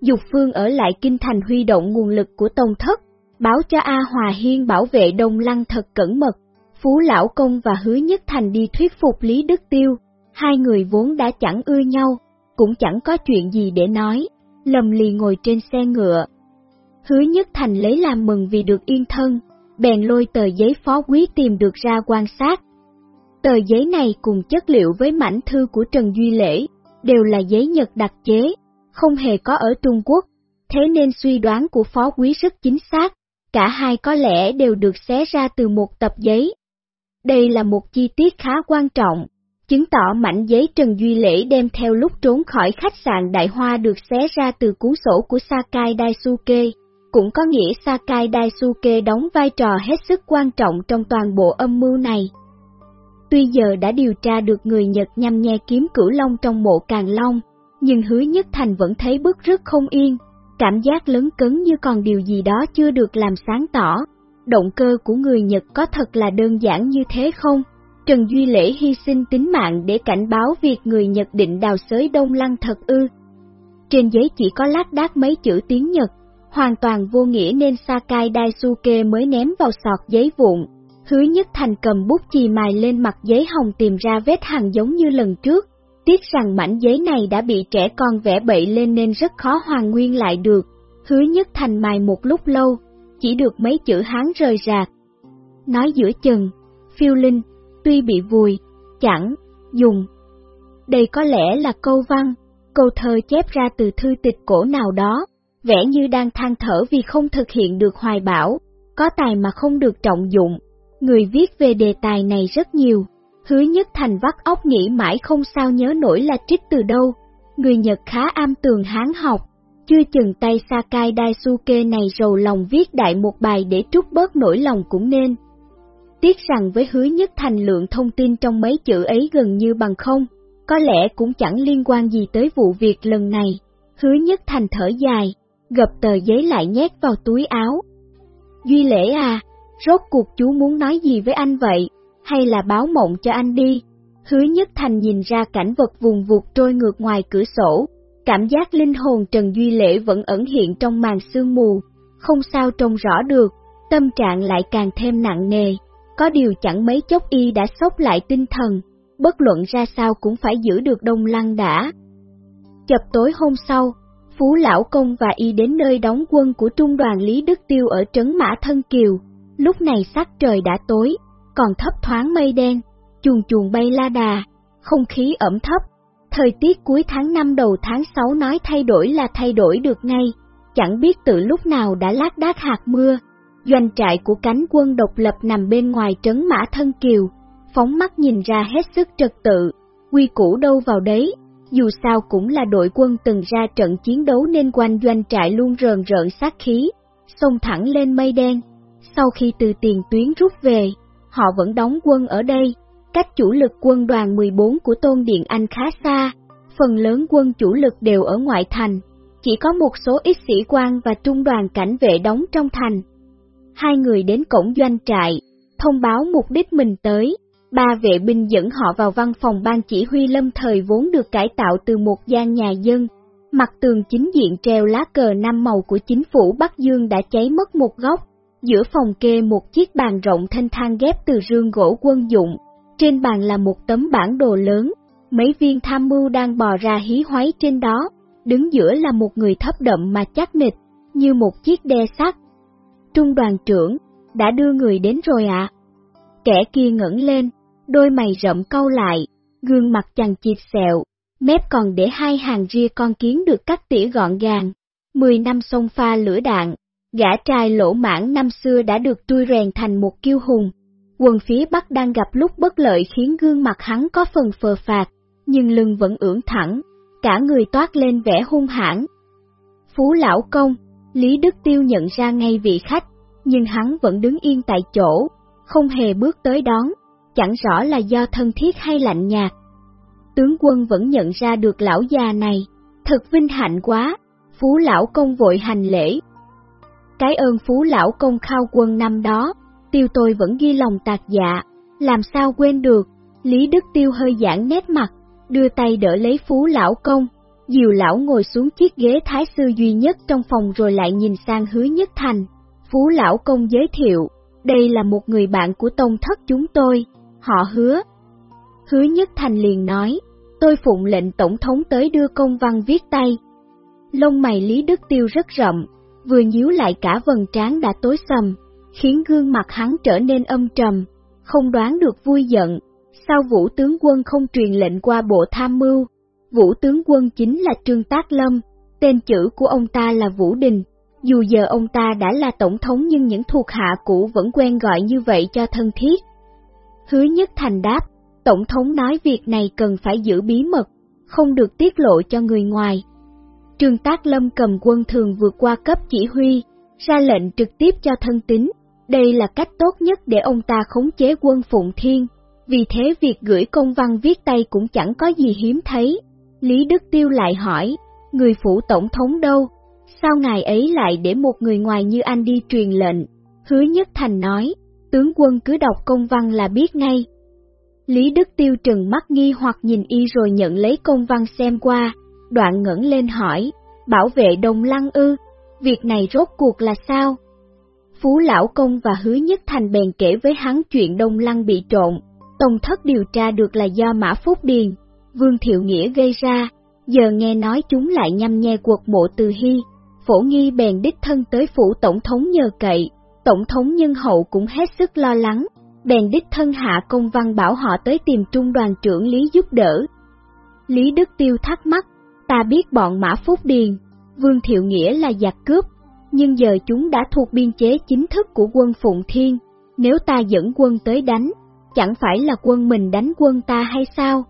Dục Phương ở lại Kinh Thành huy động nguồn lực của Tông Thất, báo cho A Hòa Hiên bảo vệ Đông Lăng thật cẩn mật. Phú Lão Công và Hứa Nhất Thành đi thuyết phục Lý Đức Tiêu, hai người vốn đã chẳng ưa nhau, cũng chẳng có chuyện gì để nói, lầm lì ngồi trên xe ngựa. Hứa Nhất Thành lấy làm mừng vì được yên thân, bèn lôi tờ giấy phó quý tìm được ra quan sát. Tờ giấy này cùng chất liệu với mảnh thư của Trần Duy Lễ, đều là giấy Nhật đặc chế, không hề có ở Trung Quốc, thế nên suy đoán của phó quý rất chính xác, cả hai có lẽ đều được xé ra từ một tập giấy. Đây là một chi tiết khá quan trọng, chứng tỏ mảnh giấy Trần Duy Lễ đem theo lúc trốn khỏi khách sạn Đại Hoa được xé ra từ cuốn sổ của Sakai Daisuke, cũng có nghĩa Sakai Daisuke đóng vai trò hết sức quan trọng trong toàn bộ âm mưu này. Tuy giờ đã điều tra được người Nhật nhằm nhe kiếm cửu long trong mộ Càng Long, nhưng hứa nhất thành vẫn thấy bức rất không yên, Cảm giác lớn cứng như còn điều gì đó chưa được làm sáng tỏ. Động cơ của người Nhật có thật là đơn giản như thế không? Trần Duy Lễ hy sinh tính mạng để cảnh báo việc người Nhật định đào xới Đông Lăng thật ư. Trên giấy chỉ có lác đác mấy chữ tiếng Nhật, hoàn toàn vô nghĩa nên Sakai Daisuke mới ném vào sọt giấy vụn. Hứa Nhất Thành cầm bút chì mài lên mặt giấy hồng tìm ra vết hằn giống như lần trước, tiếc rằng mảnh giấy này đã bị trẻ con vẽ bậy lên nên rất khó hoàn nguyên lại được. Hứa Nhất Thành mài một lúc lâu, chỉ được mấy chữ Hán rời rạc. Nói giữa chừng, phiêu linh, tuy bị vùi, chẳng, dùng. Đây có lẽ là câu văn, câu thơ chép ra từ thư tịch cổ nào đó, vẽ như đang than thở vì không thực hiện được hoài bão, có tài mà không được trọng dụng. Người viết về đề tài này rất nhiều, hứa nhất thành vắt óc nghĩ mãi không sao nhớ nổi là trích từ đâu. Người Nhật khá am tường hán học, chưa chừng tay Sakai Daisuke này rầu lòng viết đại một bài để trút bớt nỗi lòng cũng nên. Tiếc rằng với hứa nhất thành lượng thông tin trong mấy chữ ấy gần như bằng không, có lẽ cũng chẳng liên quan gì tới vụ việc lần này. Hứa nhất thành thở dài, gập tờ giấy lại nhét vào túi áo. Duy lễ à, rốt cuộc chú muốn nói gì với anh vậy, hay là báo mộng cho anh đi? Hứa nhất thành nhìn ra cảnh vật vùng vụt trôi ngược ngoài cửa sổ, cảm giác linh hồn Trần Duy Lễ vẫn ẩn hiện trong màn sương mù, không sao trông rõ được, tâm trạng lại càng thêm nặng nề, có điều chẳng mấy chốc y đã sốc lại tinh thần, bất luận ra sao cũng phải giữ được đông lăng đã. Chập tối hôm sau, Phú Lão Công và y đến nơi đóng quân của trung đoàn Lý Đức Tiêu ở trấn Mã Thân Kiều, lúc này sắc trời đã tối, còn thấp thoáng mây đen, chuồn chuồn bay la đà, không khí ẩm thấp. Thời tiết cuối tháng 5 đầu tháng 6 nói thay đổi là thay đổi được ngay, chẳng biết từ lúc nào đã lác đác hạt mưa. Doanh trại của cánh quân độc lập nằm bên ngoài trấn Mã Thân Kiều, phóng mắt nhìn ra hết sức trật tự, quy củ đâu vào đấy, dù sao cũng là đội quân từng ra trận chiến đấu nên quanh doanh trại luôn rờn rợn sát khí, xông thẳng lên mây đen. Sau khi từ tiền tuyến rút về, họ vẫn đóng quân ở đây, cách chủ lực quân đoàn 14 của Tôn Điện Anh khá xa, phần lớn quân chủ lực đều ở ngoại thành, chỉ có một số ít sĩ quan và trung đoàn cảnh vệ đóng trong thành. Hai người đến cổng doanh trại, thông báo mục đích mình tới, Ba vệ binh dẫn họ vào văn phòng ban chỉ huy lâm thời vốn được cải tạo từ một gian nhà dân. Mặt tường chính diện treo lá cờ năm màu của chính phủ Bắc Dương đã cháy mất một góc. Giữa phòng kê một chiếc bàn rộng thanh thang ghép từ rương gỗ quân dụng. Trên bàn là một tấm bản đồ lớn. Mấy viên tham mưu đang bò ra hí hoáy trên đó. Đứng giữa là một người thấp đậm mà chắc nịch, như một chiếc đe sắt. Trung đoàn trưởng, đã đưa người đến rồi ạ. À? Kẻ kia ngẩng lên, đôi mày rậm câu lại, gương mặt chằng chịt sẹo, mép còn để hai hàng ria con kiến được cắt tỉa gọn gàng. Mười năm sông pha lửa đạn, gã trai lỗ mãn năm xưa đã được tui rèn thành một kiêu hùng. Quần phía Bắc đang gặp lúc bất lợi khiến gương mặt hắn có phần phờ phạt, nhưng lưng vẫn ưỡn thẳng, cả người toát lên vẻ hung hãn. Phú lão công, Lý Đức Tiêu nhận ra ngay vị khách, nhưng hắn vẫn đứng yên tại chỗ, không hề bước tới đón, chẳng rõ là do thân thiết hay lạnh nhạt. Tướng quân vẫn nhận ra được lão già này, thật vinh hạnh quá, phú lão công vội hành lễ. Cái ơn phú lão công khao quân năm đó, tiêu tôi vẫn ghi lòng tạc dạ, làm sao quên được, Lý Đức Tiêu hơi giãn nét mặt, đưa tay đỡ lấy phú lão công, dìu lão ngồi xuống chiếc ghế thái sư duy nhất trong phòng rồi lại nhìn sang hứa nhất thành. Phú lão công giới thiệu, đây là một người bạn của tông thất chúng tôi, họ hứa. Hứa Nhất Thành liền nói, tôi phụng lệnh tổng thống tới đưa công văn viết tay. Lông mày Lý Đức Tiêu rất rậm, vừa nhíu lại cả vầng trán đã tối sầm, khiến gương mặt hắn trở nên âm trầm, không đoán được vui giận. Sao Vũ tướng quân không truyền lệnh qua bộ tham mưu? Vũ tướng quân chính là Trương Tác Lâm, tên chữ của ông ta là Vũ Đình. Dù giờ ông ta đã là tổng thống nhưng những thuộc hạ cũ vẫn quen gọi như vậy cho thân thiết. Hứa Nhất Thành đáp, Tổng thống nói việc này cần phải giữ bí mật, không được tiết lộ cho người ngoài. Trương Tác Lâm cầm quân thường vượt qua cấp chỉ huy, ra lệnh trực tiếp cho thân tín. Đây là cách tốt nhất để ông ta khống chế quân Phụng Thiên, vì thế việc gửi công văn viết tay cũng chẳng có gì hiếm thấy. Lý Đức Tiêu lại hỏi, người phủ tổng thống đâu? Sao ngài ấy lại để một người ngoài như anh đi truyền lệnh? Hứa Nhất Thành nói, tướng quân cứ đọc công văn là biết ngay. Lý Đức Tiêu trừng mắt nghi hoặc nhìn y rồi nhận lấy công văn xem qua, đoạn ngẩng lên hỏi, bảo vệ Đông Lăng ư, việc này rốt cuộc là sao? Phú Lão Công và Hứa Nhất Thành bèn kể với hắn chuyện Đông Lăng bị trộn, Tông thất điều tra được là do Mã Phúc Điền, Vương Thiệu Nghĩa gây ra, giờ nghe nói chúng lại nhăm nhe cuộc mộ từ hy, phổ nghi bèn đích thân tới phủ tổng thống nhờ cậy, tổng thống nhân hậu cũng hết sức lo lắng, bèn đích thân hạ công văn bảo họ tới tìm trung đoàn trưởng Lý giúp đỡ. Lý Đức Tiêu thắc mắc, ta biết bọn Mã Phúc Điền, Vương Thiệu Nghĩa là giặc cướp, nhưng giờ chúng đã thuộc biên chế chính thức của quân Phụng Thiên, nếu ta dẫn quân tới đánh, chẳng phải là quân mình đánh quân ta hay sao?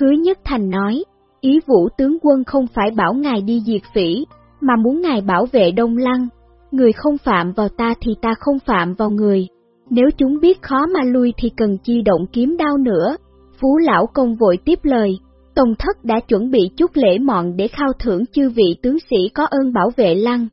Hứa Nhất Thành nói, ý vũ tướng quân không phải bảo ngài đi diệt phỉ, mà muốn ngài bảo vệ Đông Lăng, người không phạm vào ta thì ta không phạm vào người. Nếu chúng biết khó mà lui thì cần chi động kiếm đao nữa. Phú lão công vội tiếp lời, Tông thất đã chuẩn bị chút lễ mọn để khao thưởng chư vị tướng sĩ có ơn bảo vệ lăng.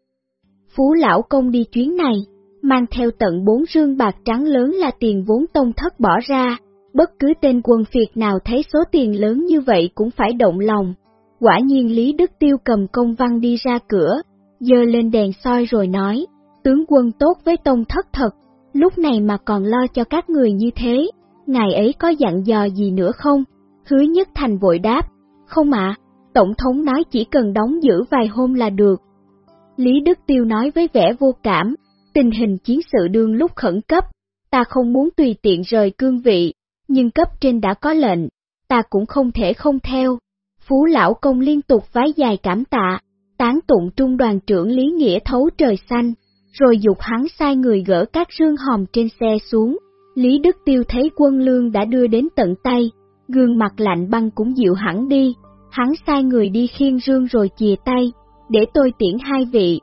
Phú lão công đi chuyến này, mang theo tận bốn rương bạc trắng lớn là tiền vốn tông thất bỏ ra, bất cứ tên quân phiệt nào thấy số tiền lớn như vậy cũng phải động lòng. Quả nhiên Lý Đức Tiêu cầm công văn đi ra cửa, dơ lên đèn soi rồi nói, tướng quân tốt với tông thất thật, lúc này mà còn lo cho các người như thế, ngài ấy có dặn dò gì nữa không? Hứa Nhất Thành vội đáp, không ạ, Tổng thống nói chỉ cần đóng giữ vài hôm là được. Lý Đức Tiêu nói với vẻ vô cảm, tình hình chiến sự đương lúc khẩn cấp, ta không muốn tùy tiện rời cương vị, nhưng cấp trên đã có lệnh, ta cũng không thể không theo. Phú Lão Công liên tục vái dài cảm tạ, tán tụng trung đoàn trưởng Lý Nghĩa thấu trời xanh, rồi dục hắn sai người gỡ các rương hòm trên xe xuống. Lý Đức Tiêu thấy quân lương đã đưa đến tận tay, gương mặt lạnh băng cũng dịu hẳn đi, hắn sai người đi khiên rương rồi chìa tay, để tôi tiễn hai vị.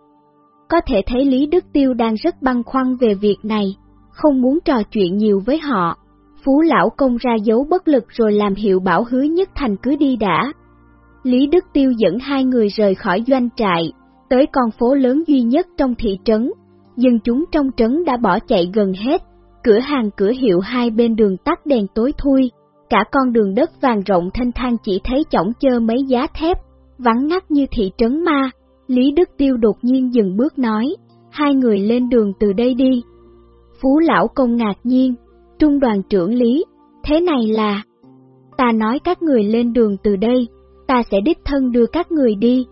Có thể thấy Lý Đức Tiêu đang rất băn khoăn về việc này, không muốn trò chuyện nhiều với họ. Phú lão công ra dấu bất lực rồi làm hiệu bảo hứa nhất thành cứ đi đã. Lý Đức Tiêu dẫn hai người rời khỏi doanh trại, tới con phố lớn duy nhất trong thị trấn. Dân chúng trong trấn đã bỏ chạy gần hết, cửa hàng cửa hiệu hai bên đường tắt đèn tối thui, cả con đường đất vàng rộng thanh thang chỉ thấy chỏng chơ mấy giá thép, vắng ngắt như thị trấn ma. Lý Đức Tiêu đột nhiên dừng bước nói, hai người lên đường từ đây đi. Phú lão công ngạc nhiên, trung đoàn trưởng Lý, thế này là... Ta nói các người lên đường từ đây, ta sẽ đích thân đưa các người đi.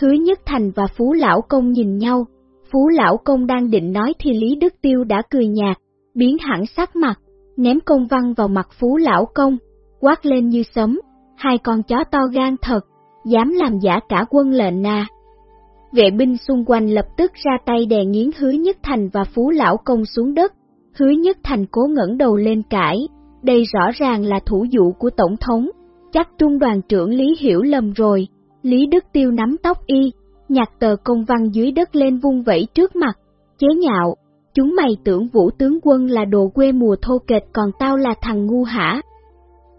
Hứa Nhất Thành và Phú Lão Công nhìn nhau, Phú Lão Công đang định nói thì Lý Đức Tiêu đã cười nhạt, biến hẳn sắc mặt, ném công văn vào mặt Phú Lão Công, quát lên như sấm, hai con chó to gan thật, dám làm giả cả quân lệnh à. Vệ binh xung quanh lập tức ra tay đè nghiến Hứa Nhất Thành và Phú Lão Công xuống đất, Hứa Nhất Thành cố ngẩng đầu lên cãi, đây rõ ràng là thủ dụ của Tổng thống, chắc trung đoàn trưởng Lý hiểu lầm rồi, Lý Đức Tiêu nắm tóc y, nhặt tờ công văn dưới đất lên vung vẩy trước mặt, chế nhạo, chúng mày tưởng vũ tướng quân là đồ quê mùa thô kệch còn tao là thằng ngu hả?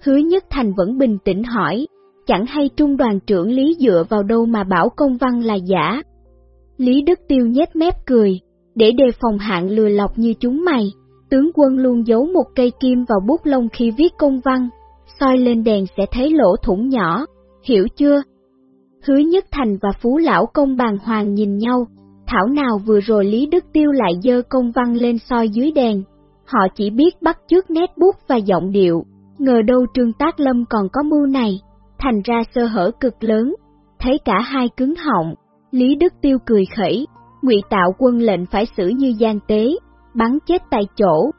Hứa Nhất Thành vẫn bình tĩnh hỏi, chẳng hay trung đoàn trưởng Lý dựa vào đâu mà bảo công văn là giả. Lý Đức Tiêu nhét mép cười, để đề phòng hạng lừa lọc như chúng mày, tướng quân luôn giấu một cây kim vào bút lông khi viết công văn, soi lên đèn sẽ thấy lỗ thủng nhỏ, hiểu chưa? Hứa Nhất Thành và Phú Lão Công bàn hoàng nhìn nhau, thảo nào vừa rồi Lý Đức Tiêu lại dơ công văn lên soi dưới đèn. Họ chỉ biết bắt chước nét bút và giọng điệu, ngờ đâu Trương Tác Lâm còn có mưu này, thành ra sơ hở cực lớn. Thấy cả hai cứng họng, Lý Đức Tiêu cười khẩy, ngụy tạo quân lệnh phải xử như gian tế, bắn chết tại chỗ.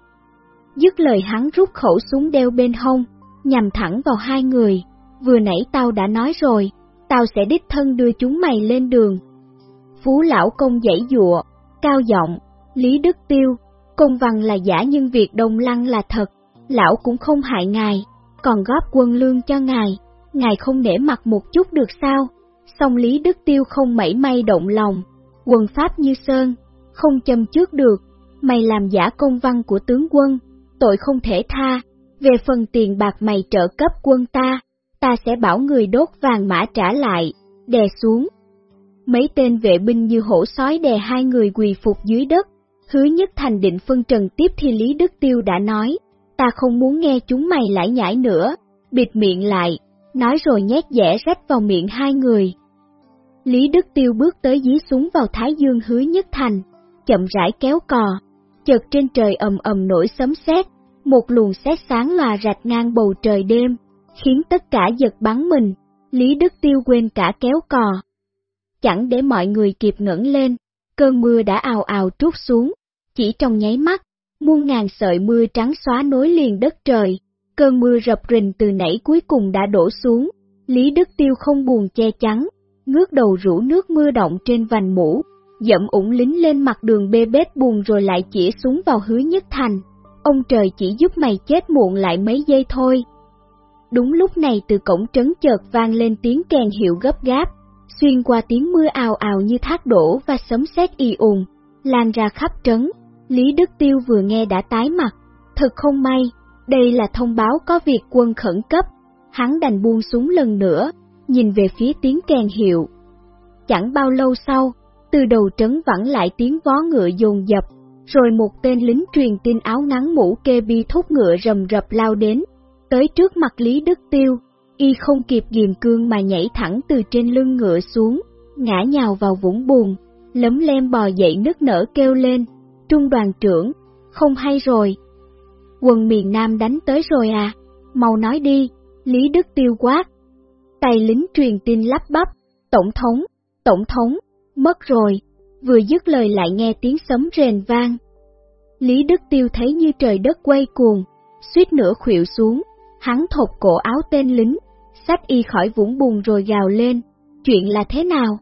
Dứt lời hắn rút khẩu súng đeo bên hông, nhằm thẳng vào hai người, vừa nãy tao đã nói rồi, tao sẽ đích thân đưa chúng mày lên đường. Phú lão công dãy dụa, cao giọng, Lý Đức Tiêu, công văn là giả nhưng việc đồng lăng là thật, lão cũng không hại ngài, còn góp quân lương cho ngài, ngài không nể mặt một chút được sao? Song Lý Đức Tiêu không mảy may động lòng, quần pháp như sơn, không châm trước được, mày làm giả công văn của tướng quân, tội không thể tha, về phần tiền bạc mày trợ cấp quân ta, ta sẽ bảo người đốt vàng mã trả lại, đè xuống. Mấy tên vệ binh như hổ sói đè hai người quỳ phục dưới đất, hứa nhất thành định phân trần tiếp thì Lý Đức Tiêu đã nói, ta không muốn nghe chúng mày lải nhải nữa, bịt miệng lại, nói rồi nhét dẻ rách vào miệng hai người. Lý Đức Tiêu bước tới dí súng vào Thái Dương hứa nhất thành, chậm rãi kéo cò, chợt trên trời ầm ầm nổi sấm sét, một luồng sét sáng lòa rạch ngang bầu trời đêm, khiến tất cả giật bắn mình, Lý Đức Tiêu quên cả kéo cò. Chẳng để mọi người kịp ngẩng lên, cơn mưa đã ào ào trút xuống, chỉ trong nháy mắt, muôn ngàn sợi mưa trắng xóa nối liền đất trời, cơn mưa rập rình từ nãy cuối cùng đã đổ xuống, Lý Đức Tiêu không buồn che chắn, ngước đầu rủ nước mưa động trên vành mũ, dẫm ủng lính lên mặt đường bê bết buồn rồi lại chỉ súng vào hứa nhất thành. Ông trời chỉ giúp mày chết muộn lại mấy giây thôi. Đúng lúc này từ cổng trấn chợt vang lên tiếng kèn hiệu gấp gáp, xuyên qua tiếng mưa ào ào như thác đổ và sấm sét y ùng, lan ra khắp trấn. Lý Đức Tiêu vừa nghe đã tái mặt, thật không may, đây là thông báo có việc quân khẩn cấp. Hắn đành buông súng lần nữa, nhìn về phía tiếng kèn hiệu. Chẳng bao lâu sau, từ đầu trấn vẳng lại tiếng vó ngựa dồn dập, rồi một tên lính truyền tin áo ngắn mũ kê bi thúc ngựa rầm rập lao đến, tới trước mặt Lý Đức Tiêu, y không kịp ghiềm cương mà nhảy thẳng từ trên lưng ngựa xuống, ngã nhào vào vũng bùn, lấm lem bò dậy nức nở kêu lên, trung đoàn trưởng, không hay rồi. Quần miền Nam đánh tới rồi à, mau nói đi, Lý Đức Tiêu quát. Tay lính truyền tin lắp bắp, tổng thống, tổng thống, mất rồi, vừa dứt lời lại nghe tiếng sấm rền vang. Lý Đức Tiêu thấy như trời đất quay cuồng, suýt nữa khuỵu xuống, hắn thột cổ áo tên lính, sách y khỏi vũng bùn rồi gào lên, chuyện là thế nào?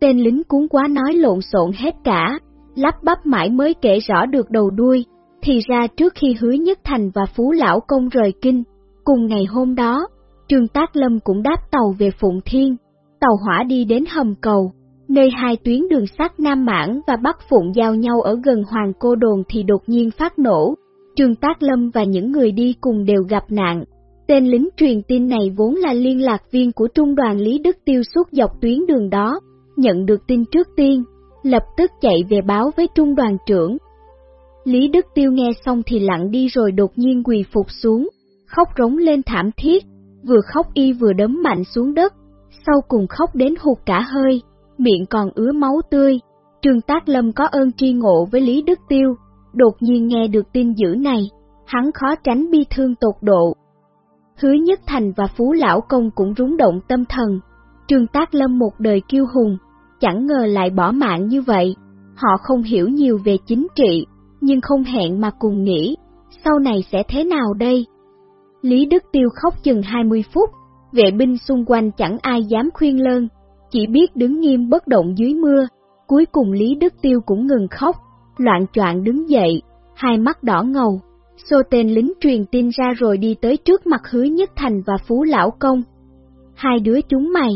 Tên lính cuốn quá nói lộn xộn hết cả, lắp bắp mãi mới kể rõ được đầu đuôi, thì ra trước khi hứa nhất thành và phú lão công rời kinh, cùng ngày hôm đó, Trương Tác Lâm cũng đáp tàu về Phụng Thiên, tàu hỏa đi đến hầm cầu, nơi hai tuyến đường sắt Nam Mãn và Bắc Phụng giao nhau ở gần Hoàng Cô Đồn thì đột nhiên phát nổ. Trương Tác Lâm và những người đi cùng đều gặp nạn. Tên lính truyền tin này vốn là liên lạc viên của trung đoàn Lý Đức Tiêu suốt dọc tuyến đường đó, nhận được tin trước tiên, lập tức chạy về báo với trung đoàn trưởng. Lý Đức Tiêu nghe xong thì lặng đi rồi đột nhiên quỳ phục xuống, khóc rống lên thảm thiết, vừa khóc y vừa đấm mạnh xuống đất, sau cùng khóc đến hụt cả hơi miệng còn ứa máu tươi. Trương Tác Lâm có ơn tri ngộ với Lý Đức Tiêu, đột nhiên nghe được tin dữ này, hắn khó tránh bi thương tột độ. Hứa Nhất Thành và Phú Lão Công cũng rúng động tâm thần. Trương Tác Lâm một đời kiêu hùng, chẳng ngờ lại bỏ mạng như vậy. Họ không hiểu nhiều về chính trị, nhưng không hẹn mà cùng nghĩ, sau này sẽ thế nào đây? Lý Đức Tiêu khóc chừng 20 phút, vệ binh xung quanh chẳng ai dám khuyên lơn, chỉ biết đứng nghiêm bất động dưới mưa, cuối cùng Lý Đức Tiêu cũng ngừng khóc, loạn choạng đứng dậy, hai mắt đỏ ngầu, xô tên lính truyền tin ra rồi đi tới trước mặt hứa nhất thành và phú lão công. Hai đứa chúng mày,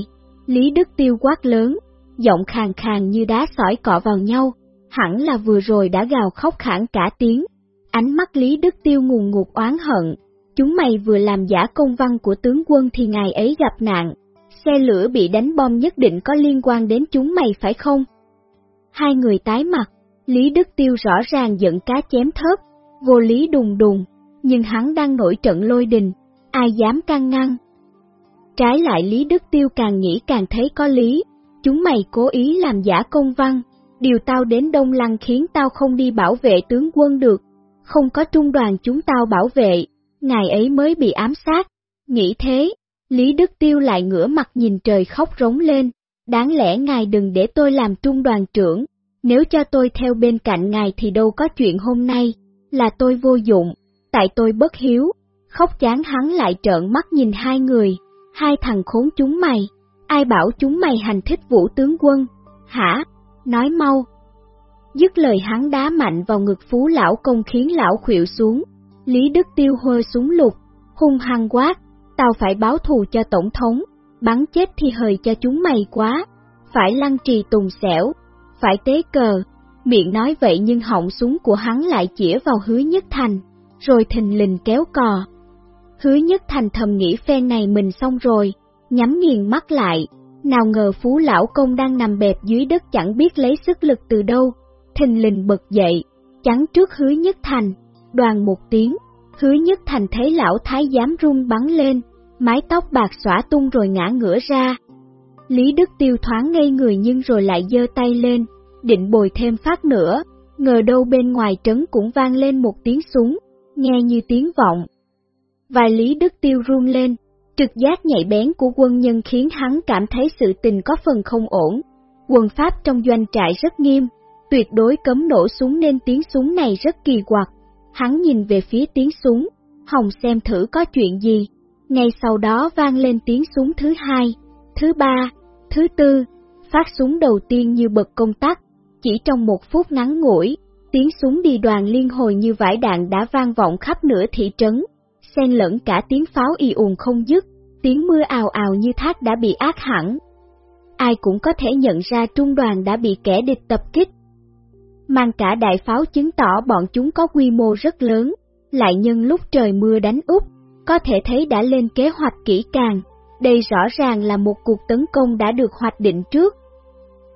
Lý Đức Tiêu quát lớn, giọng khàn khàn như đá sỏi cọ vào nhau, hẳn là vừa rồi đã gào khóc khản cả tiếng. Ánh mắt Lý Đức Tiêu ngùn ngụt oán hận, chúng mày vừa làm giả công văn của tướng quân thì ngày ấy gặp nạn, xe lửa bị đánh bom nhất định có liên quan đến chúng mày phải không? Hai người tái mặt, Lý Đức Tiêu rõ ràng giận cá chém thớt, vô lý đùng đùng, nhưng hắn đang nổi trận lôi đình, ai dám can ngăn. Trái lại Lý Đức Tiêu càng nghĩ càng thấy có lý, chúng mày cố ý làm giả công văn, điều tao đến Đông Lăng khiến tao không đi bảo vệ tướng quân được, không có trung đoàn chúng tao bảo vệ, ngày ấy mới bị ám sát. Nghĩ thế, Lý Đức Tiêu lại ngửa mặt nhìn trời khóc rống lên, đáng lẽ ngài đừng để tôi làm trung đoàn trưởng, nếu cho tôi theo bên cạnh ngài thì đâu có chuyện hôm nay, là tôi vô dụng, tại tôi bất hiếu, khóc chán hắn lại trợn mắt nhìn hai người, hai thằng khốn chúng mày, ai bảo chúng mày hành thích vũ tướng quân, hả, nói mau. Dứt lời hắn đá mạnh vào ngực phú lão công khiến lão khuỵu xuống, Lý Đức Tiêu hơi súng lục, hung hăng quát, tao phải báo thù cho tổng thống, bắn chết thì hời cho chúng mày quá, phải lăng trì tùng xẻo, phải tế cờ, miệng nói vậy nhưng họng súng của hắn lại chĩa vào hứa nhất thành, rồi thình lình kéo cò. Hứa nhất thành thầm nghĩ phen này mình xong rồi, nhắm nghiền mắt lại, nào ngờ phú lão công đang nằm bẹp dưới đất chẳng biết lấy sức lực từ đâu, thình lình bật dậy, chắn trước hứa nhất thành, đoàn một tiếng, Hứa nhất thành thấy lão thái giám run bắn lên, mái tóc bạc xõa tung rồi ngã ngửa ra. Lý Đức Tiêu thoáng ngây người nhưng rồi lại giơ tay lên, định bồi thêm phát nữa, ngờ đâu bên ngoài trấn cũng vang lên một tiếng súng, nghe như tiếng vọng. Vài Lý Đức Tiêu run lên, trực giác nhạy bén của quân nhân khiến hắn cảm thấy sự tình có phần không ổn. Quân Pháp trong doanh trại rất nghiêm, tuyệt đối cấm nổ súng nên tiếng súng này rất kỳ quặc. Hắn nhìn về phía tiếng súng, hồng xem thử có chuyện gì. Ngay sau đó vang lên tiếng súng thứ hai, thứ ba, thứ tư, phát súng đầu tiên như bật công tắc. Chỉ trong một phút ngắn ngủi, tiếng súng đi đoàn liên hồi như vải đạn đã vang vọng khắp nửa thị trấn, xen lẫn cả tiếng pháo y ùn không dứt, tiếng mưa ào ào như thác đã bị ác hẳn. Ai cũng có thể nhận ra trung đoàn đã bị kẻ địch tập kích. Mang cả đại pháo chứng tỏ bọn chúng có quy mô rất lớn, lại nhân lúc trời mưa đánh úp, có thể thấy đã lên kế hoạch kỹ càng, đây rõ ràng là một cuộc tấn công đã được hoạch định trước.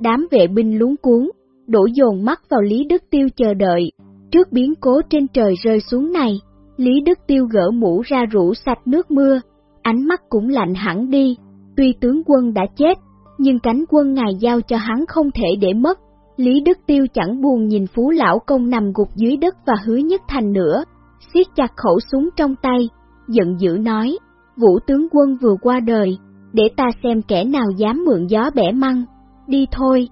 Đám vệ binh luống cuốn, đổ dồn mắt vào Lý Đức Tiêu chờ đợi, trước biến cố trên trời rơi xuống này, Lý Đức Tiêu gỡ mũ ra rủ sạch nước mưa, ánh mắt cũng lạnh hẳn đi, tuy tướng quân đã chết, nhưng cánh quân ngài giao cho hắn không thể để mất. Lý Đức Tiêu chẳng buồn nhìn phú lão công nằm gục dưới đất và hứa nhất thành nữa, siết chặt khẩu súng trong tay, giận dữ nói, vũ tướng quân vừa qua đời, để ta xem kẻ nào dám mượn gió bẻ măng, đi thôi.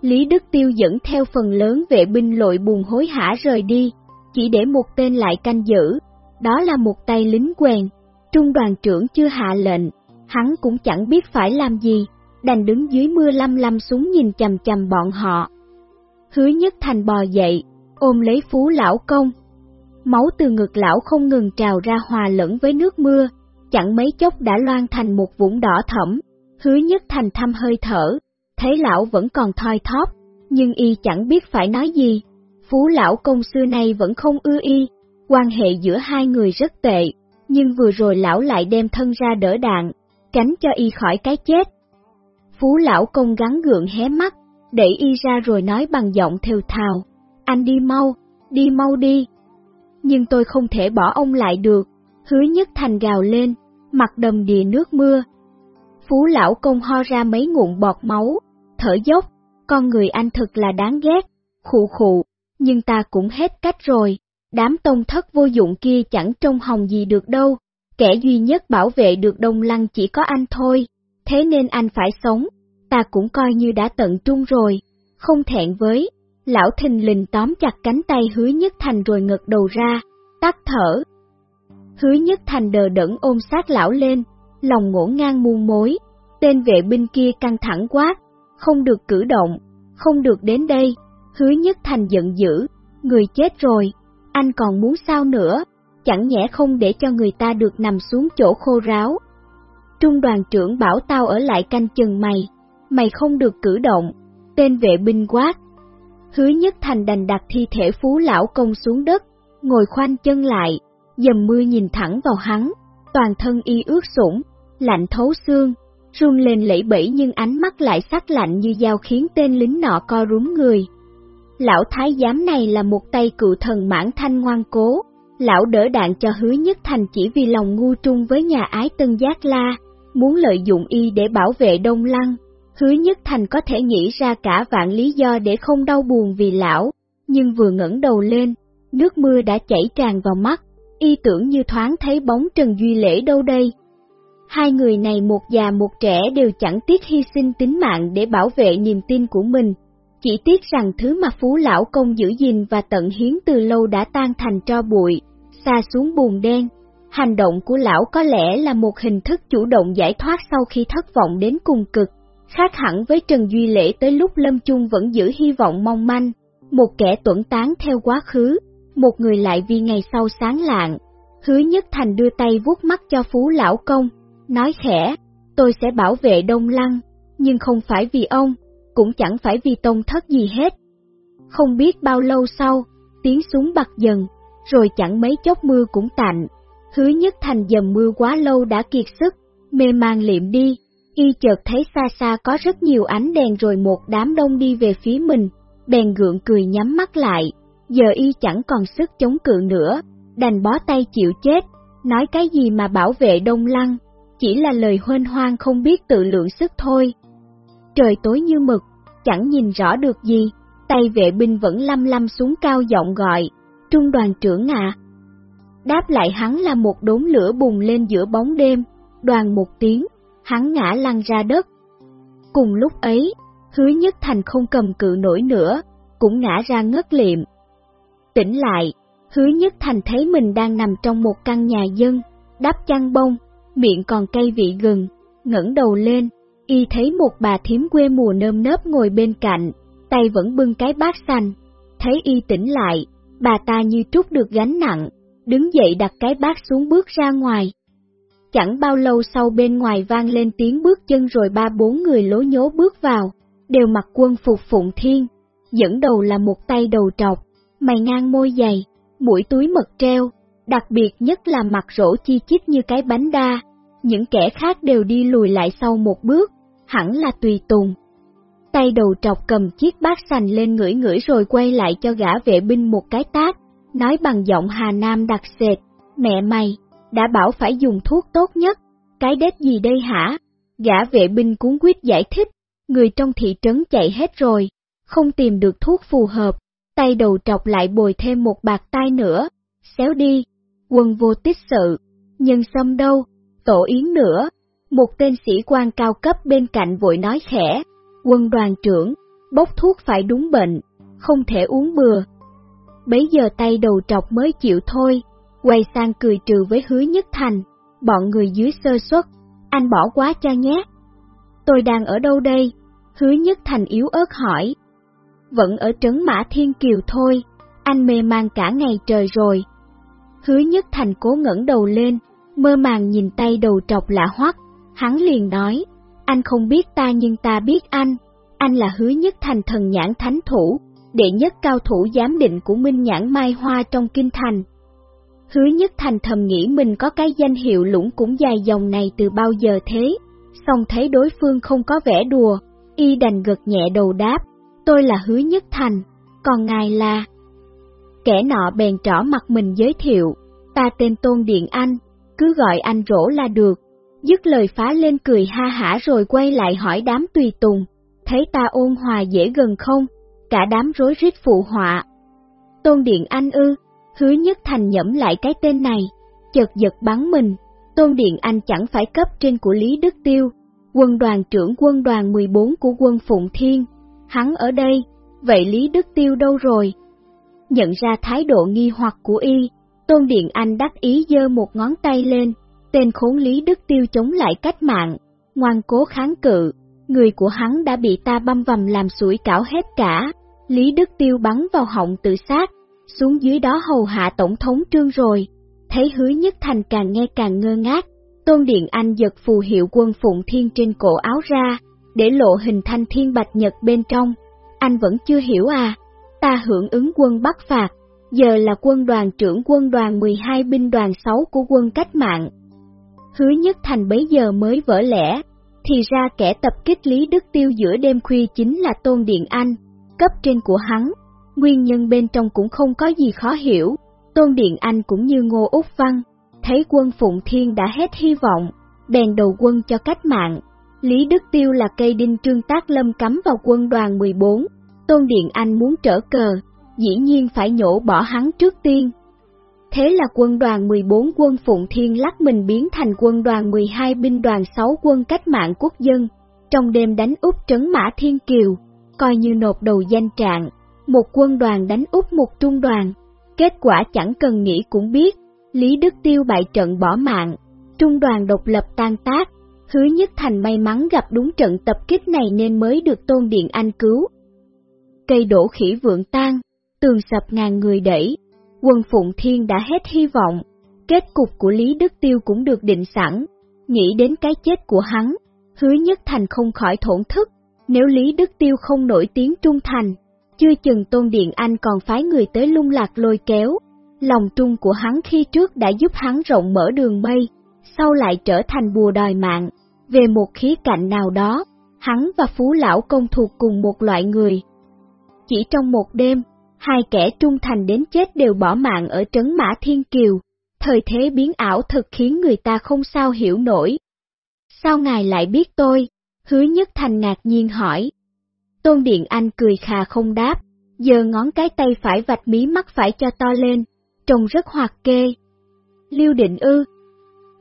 Lý Đức Tiêu dẫn theo phần lớn vệ binh lội buồn hối hả rời đi, chỉ để một tên lại canh giữ, đó là một tay lính quèn, trung đoàn trưởng chưa hạ lệnh, hắn cũng chẳng biết phải làm gì, đành đứng dưới mưa lâm lâm súng nhìn chầm chầm bọn họ. Hứa nhất thành bò dậy, ôm lấy phú lão công. Máu từ ngực lão không ngừng trào ra hòa lẫn với nước mưa, chẳng mấy chốc đã loan thành một vũng đỏ thẫm. Hứa nhất thành thăm hơi thở, thấy lão vẫn còn thoi thóp, nhưng y chẳng biết phải nói gì. Phú lão công xưa nay vẫn không ưa y, quan hệ giữa hai người rất tệ, nhưng vừa rồi lão lại đem thân ra đỡ đạn, tránh cho y khỏi cái chết. Phú lão công gắn gượng hé mắt, đẩy y ra rồi nói bằng giọng thều thào, anh đi mau, đi mau đi. Nhưng tôi không thể bỏ ông lại được, hứa nhất thành gào lên, mặt đầm đìa nước mưa. Phú lão công ho ra mấy ngụm bọt máu, thở dốc, con người anh thật là đáng ghét, khụ khụ, nhưng ta cũng hết cách rồi, đám tông thất vô dụng kia chẳng trông hồng gì được đâu, kẻ duy nhất bảo vệ được Đông Lăng chỉ có anh thôi, thế nên anh phải sống, ta cũng coi như đã tận trung rồi, không thẹn với. Lão thình lình tóm chặt cánh tay hứa nhất thành rồi ngật đầu ra, tắt thở. Hứa nhất thành đờ đẫn ôm sát lão lên, lòng ngổn ngang muôn mối, tên vệ binh kia căng thẳng quá, không được cử động, không được đến đây, hứa nhất thành giận dữ, người chết rồi, anh còn muốn sao nữa, chẳng nhẽ không để cho người ta được nằm xuống chỗ khô ráo. Trung đoàn trưởng bảo tao ở lại canh chừng mày, mày không được cử động, tên vệ binh quát. Hứa nhất thành đành đặt thi thể phú lão công xuống đất, ngồi khoanh chân lại, dầm mưa nhìn thẳng vào hắn, toàn thân y ướt sũng, lạnh thấu xương, run lên lẫy bẫy nhưng ánh mắt lại sắc lạnh như dao khiến tên lính nọ co rúm người. Lão thái giám này là một tay cựu thần mãn thanh ngoan cố, lão đỡ đạn cho hứa nhất thành chỉ vì lòng ngu trung với nhà ái tân giác la, muốn lợi dụng y để bảo vệ đông lăng. Hứa nhất thành có thể nghĩ ra cả vạn lý do để không đau buồn vì lão, nhưng vừa ngẩng đầu lên, nước mưa đã chảy tràn vào mắt, y tưởng như thoáng thấy bóng Trần Duy Lễ đâu đây. Hai người này một già một trẻ đều chẳng tiếc hy sinh tính mạng để bảo vệ niềm tin của mình, chỉ tiếc rằng thứ mà Phú Lão Công giữ gìn và tận hiến từ lâu đã tan thành tro bụi, xa xuống buồn đen. Hành động của lão có lẽ là một hình thức chủ động giải thoát sau khi thất vọng đến cùng cực, khác hẳn với Trần Duy Lễ tới lúc Lâm Chung vẫn giữ hy vọng mong manh, một kẻ tuẩn tán theo quá khứ, một người lại vì ngày sau sáng lạng. Hứa Nhất Thành đưa tay vuốt mắt cho Phú Lão Công, nói khẽ, tôi sẽ bảo vệ Đông Lăng, nhưng không phải vì ông, cũng chẳng phải vì tông thất gì hết. Không biết bao lâu sau, tiếng súng bật dần, rồi chẳng mấy chốc mưa cũng tạnh. Hứa nhất thành dầm mưa quá lâu đã kiệt sức, mê man liệm đi, y chợt thấy xa xa có rất nhiều ánh đèn rồi một đám đông đi về phía mình, bèn gượng cười nhắm mắt lại, giờ y chẳng còn sức chống cự nữa, đành bó tay chịu chết, nói cái gì mà bảo vệ đông lăng, chỉ là lời huên hoang không biết tự lượng sức thôi. Trời tối như mực, chẳng nhìn rõ được gì, tay vệ binh vẫn lăm lăm xuống cao giọng gọi, trung đoàn trưởng ạ. Đáp lại hắn là một đốm lửa bùng lên giữa bóng đêm, đoàn một tiếng, hắn ngã lăn ra đất. Cùng lúc ấy, hứa nhất thành không cầm cự nổi nữa, cũng ngã ra ngất liệm. Tỉnh lại, hứa nhất thành thấy mình đang nằm trong một căn nhà dân, đắp chăn bông, miệng còn cay vị gừng, ngẩng đầu lên, y thấy một bà thím quê mùa nơm nớp ngồi bên cạnh, tay vẫn bưng cái bát xanh. Thấy y tỉnh lại, bà ta như trút được gánh nặng, đứng dậy đặt cái bát xuống bước ra ngoài. Chẳng bao lâu sau bên ngoài vang lên tiếng bước chân rồi ba bốn người lố nhố bước vào, đều mặc quân phục phụng thiên, dẫn đầu là một tay đầu trọc, mày ngang môi dày, mũi túi mật treo, đặc biệt nhất là mặt rỗ chi chít như cái bánh đa, những kẻ khác đều đi lùi lại sau một bước, hẳn là tùy tùng. Tay đầu trọc cầm chiếc bát sành lên ngửi ngửi rồi quay lại cho gã vệ binh một cái tác, nói bằng giọng Hà Nam đặc sệt, mẹ mày, đã bảo phải dùng thuốc tốt nhất, cái đết gì đây hả? Gã vệ binh cuốn quyết giải thích, người trong thị trấn chạy hết rồi, không tìm được thuốc phù hợp, tay đầu trọc lại bồi thêm một bạc tai nữa, xéo đi, quân vô tích sự, nhân xâm đâu, tổ yến nữa. Một tên sĩ quan cao cấp bên cạnh vội nói khẽ, quân đoàn trưởng, bốc thuốc phải đúng bệnh, không thể uống bừa. Bấy giờ tay đầu trọc mới chịu thôi, quay sang cười trừ với hứa nhất thành, bọn người dưới sơ suất, anh bỏ quá cho nhé. Tôi đang ở đâu đây? Hứa nhất thành yếu ớt hỏi. Vẫn ở trấn Mã Thiên Kiều thôi, anh mê man cả ngày trời rồi. Hứa nhất thành cố ngẩng đầu lên, mơ màng nhìn tay đầu trọc lạ hoắc, hắn liền nói, anh không biết ta nhưng ta biết anh, anh là hứa nhất thành thần nhãn thánh thủ, đệ nhất cao thủ giám định của Minh Nhãn Mai Hoa trong kinh thành. Hứa nhất thành thầm nghĩ mình có cái danh hiệu lũng cũng dài dòng này từ bao giờ thế, xong thấy đối phương không có vẻ đùa, y đành gật nhẹ đầu đáp, tôi là hứa nhất thành, còn ngài là... Kẻ nọ bèn trỏ mặt mình giới thiệu, ta tên Tôn Điện Anh, cứ gọi anh rỗ là được. Dứt lời phá lên cười ha hả rồi quay lại hỏi đám tùy tùng, thấy ta ôn hòa dễ gần không? Cả đám rối rít phụ họa. Tôn Điện Anh ư, hứa nhất thành nhẩm lại cái tên này, chợt giật bắn mình, Tôn Điện Anh chẳng phải cấp trên của Lý Đức Tiêu, quân đoàn trưởng quân đoàn 14 của quân Phụng Thiên, hắn ở đây, vậy Lý Đức Tiêu đâu rồi? Nhận ra thái độ nghi hoặc của y, Tôn Điện Anh đắc ý giơ một ngón tay lên, tên khốn Lý Đức Tiêu chống lại cách mạng, ngoan cố kháng cự, người của hắn đã bị ta băm vằm làm sủi cảo hết cả. Lý Đức Tiêu bắn vào họng tự sát, xuống dưới đó hầu hạ tổng thống trương rồi. Thấy hứa nhất thành càng nghe càng ngơ ngác, Tôn Điện Anh giật phù hiệu quân Phụng Thiên trên cổ áo ra, để lộ hình thanh thiên bạch nhật bên trong. Anh vẫn chưa hiểu à, ta hưởng ứng quân bắt phạt, giờ là quân đoàn trưởng quân đoàn 12 binh đoàn 6 của quân cách mạng. Hứa Nhất Thành bấy giờ mới vỡ lẽ, thì ra kẻ tập kích Lý Đức Tiêu giữa đêm khuya chính là Tôn Điện Anh, cấp trên của hắn. Nguyên nhân bên trong cũng không có gì khó hiểu, Tôn Điện Anh cũng như Ngô Úc Văn, thấy quân Phụng Thiên đã hết hy vọng, bèn đầu quân cho cách mạng. Lý Đức Tiêu là cây đinh trương tác lâm cắm vào quân đoàn 14, Tôn Điện Anh muốn trở cờ, dĩ nhiên phải nhổ bỏ hắn trước tiên. Thế là quân đoàn 14 quân Phụng Thiên lắc mình biến thành quân đoàn 12 binh đoàn 6 quân cách mạng quốc dân, trong đêm đánh úp trấn Mã Thiên Kiều, coi như nộp đầu danh trạng, một quân đoàn đánh úp một trung đoàn. Kết quả chẳng cần nghĩ cũng biết, Lý Đức Tiêu bại trận bỏ mạng, trung đoàn độc lập tan tác, hứa nhất thành may mắn gặp đúng trận tập kích này nên mới được Tôn Điện Anh cứu. Cây đổ khỉ vượng tan, tường sập ngàn người đẩy, quân Phụng Thiên đã hết hy vọng, kết cục của Lý Đức Tiêu cũng được định sẵn, nghĩ đến cái chết của hắn, hứa nhất thành không khỏi thổn thức, nếu Lý Đức Tiêu không nổi tiếng trung thành, chưa chừng Tôn Điện Anh còn phái người tới lung lạc lôi kéo, lòng trung của hắn khi trước đã giúp hắn rộng mở đường mây, sau lại trở thành bùa đòi mạng, về một khía cạnh nào đó, hắn và Phú Lão Công thuộc cùng một loại người. Chỉ trong một đêm, Hai kẻ trung thành đến chết đều bỏ mạng ở trấn Mã Thiên Kiều, thời thế biến ảo thật khiến người ta không sao hiểu nổi. Sao ngài lại biết tôi? Hứa Nhất Thành ngạc nhiên hỏi. Tôn Điện Anh cười khà không đáp, giờ ngón cái tay phải vạch mí mắt phải cho to lên, trông rất hoạt kê. Liêu định ư?